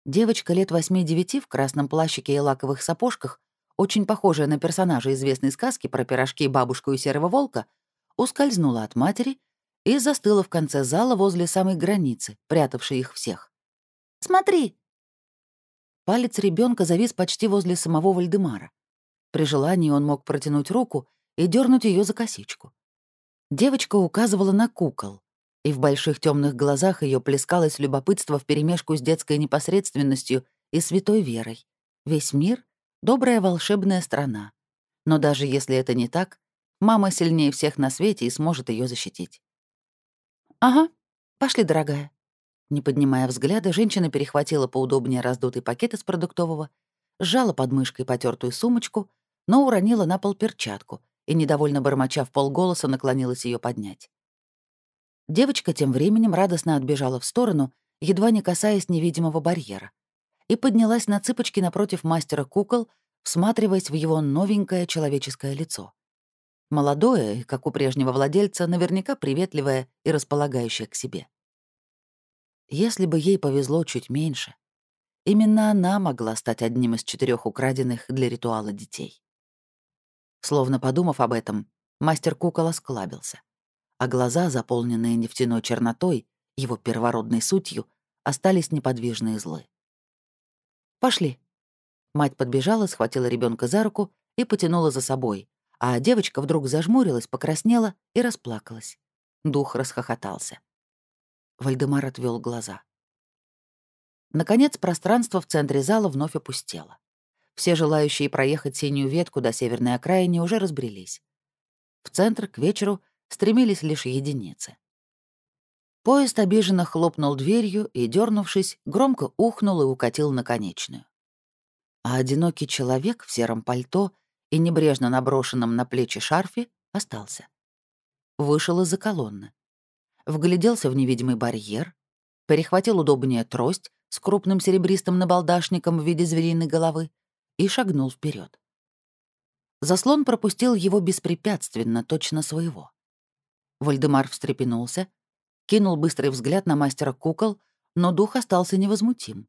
Девочка лет восьми-девяти в красном плащике и лаковых сапожках, очень похожая на персонажа известной сказки про пирожки бабушку и серого волка, ускользнула от матери и застыла в конце зала возле самой границы, прятавшей их всех. «Смотри!» Палец ребенка завис почти возле самого Вальдемара. При желании он мог протянуть руку и дернуть ее за косичку. Девочка указывала на кукол, и в больших темных глазах ее плескалось любопытство вперемешку с детской непосредственностью и святой верой. Весь мир — добрая волшебная страна. Но даже если это не так, мама сильнее всех на свете и сможет ее защитить. «Ага, пошли, дорогая». Не поднимая взгляда, женщина перехватила поудобнее раздутый пакет из продуктового, сжала под мышкой потертую сумочку, но уронила на пол перчатку и, недовольно бормоча в полголоса, наклонилась ее поднять. Девочка тем временем радостно отбежала в сторону, едва не касаясь невидимого барьера, и поднялась на цыпочки напротив мастера кукол, всматриваясь в его новенькое человеческое лицо. Молодое, как у прежнего владельца, наверняка приветливое и располагающее к себе. Если бы ей повезло чуть меньше, именно она могла стать одним из четырех украденных для ритуала детей. Словно подумав об этом, мастер кукол осклабился, а глаза, заполненные нефтяной чернотой, его первородной сутью, остались неподвижны и злы. «Пошли». Мать подбежала, схватила ребенка за руку и потянула за собой, а девочка вдруг зажмурилась, покраснела и расплакалась. Дух расхохотался. Вальдемар отвел глаза. Наконец, пространство в центре зала вновь опустело. Все желающие проехать синюю ветку до северной окраины уже разбрелись. В центр к вечеру стремились лишь единицы. Поезд обиженно хлопнул дверью и, дернувшись, громко ухнул и укатил на конечную. А одинокий человек в сером пальто и небрежно наброшенном на плечи шарфе остался. Вышел из-за колонны. Вгляделся в невидимый барьер, перехватил удобнее трость с крупным серебристым набалдашником в виде звериной головы и шагнул вперед. Заслон пропустил его беспрепятственно, точно своего. Вальдемар встрепенулся, кинул быстрый взгляд на мастера кукол, но дух остался невозмутим.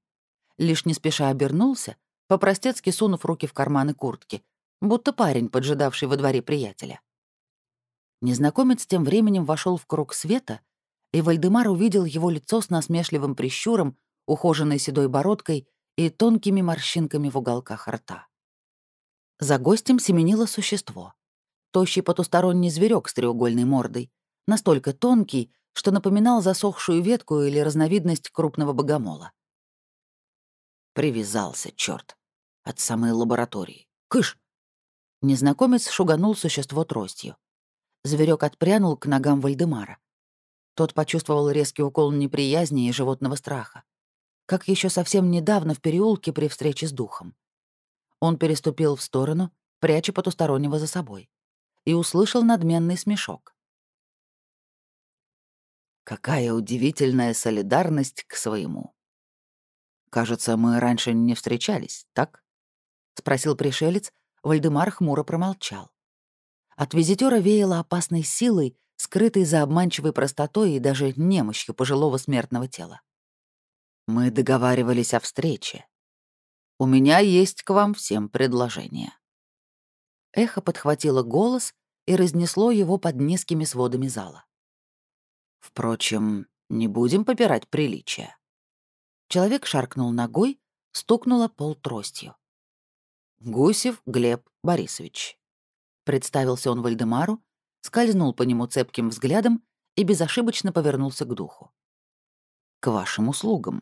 Лишь не спеша обернулся, по-простецки сунув руки в карманы куртки, будто парень, поджидавший во дворе приятеля. Незнакомец тем временем вошел в круг света, и Вальдемар увидел его лицо с насмешливым прищуром, ухоженной седой бородкой и тонкими морщинками в уголках рта. За гостем семенило существо. Тощий потусторонний зверек с треугольной мордой, настолько тонкий, что напоминал засохшую ветку или разновидность крупного богомола. Привязался, черт, от самой лаборатории. Кыш! Незнакомец шуганул существо тростью. Зверек отпрянул к ногам Вальдемара. Тот почувствовал резкий укол неприязни и животного страха как еще совсем недавно в переулке при встрече с духом. Он переступил в сторону, пряча потустороннего за собой, и услышал надменный смешок. Какая удивительная солидарность к своему. Кажется, мы раньше не встречались, так? спросил пришелец, Вальдемар хмуро промолчал. От визитера веяло опасной силой, скрытой за обманчивой простотой и даже немощью пожилого смертного тела. Мы договаривались о встрече. У меня есть к вам всем предложение». Эхо подхватило голос и разнесло его под низкими сводами зала. Впрочем, не будем попирать приличия. Человек шаркнул ногой, стукнула пол тростью. «Гусев Глеб Борисович». Представился он Вальдемару, скользнул по нему цепким взглядом и безошибочно повернулся к духу. «К вашим услугам».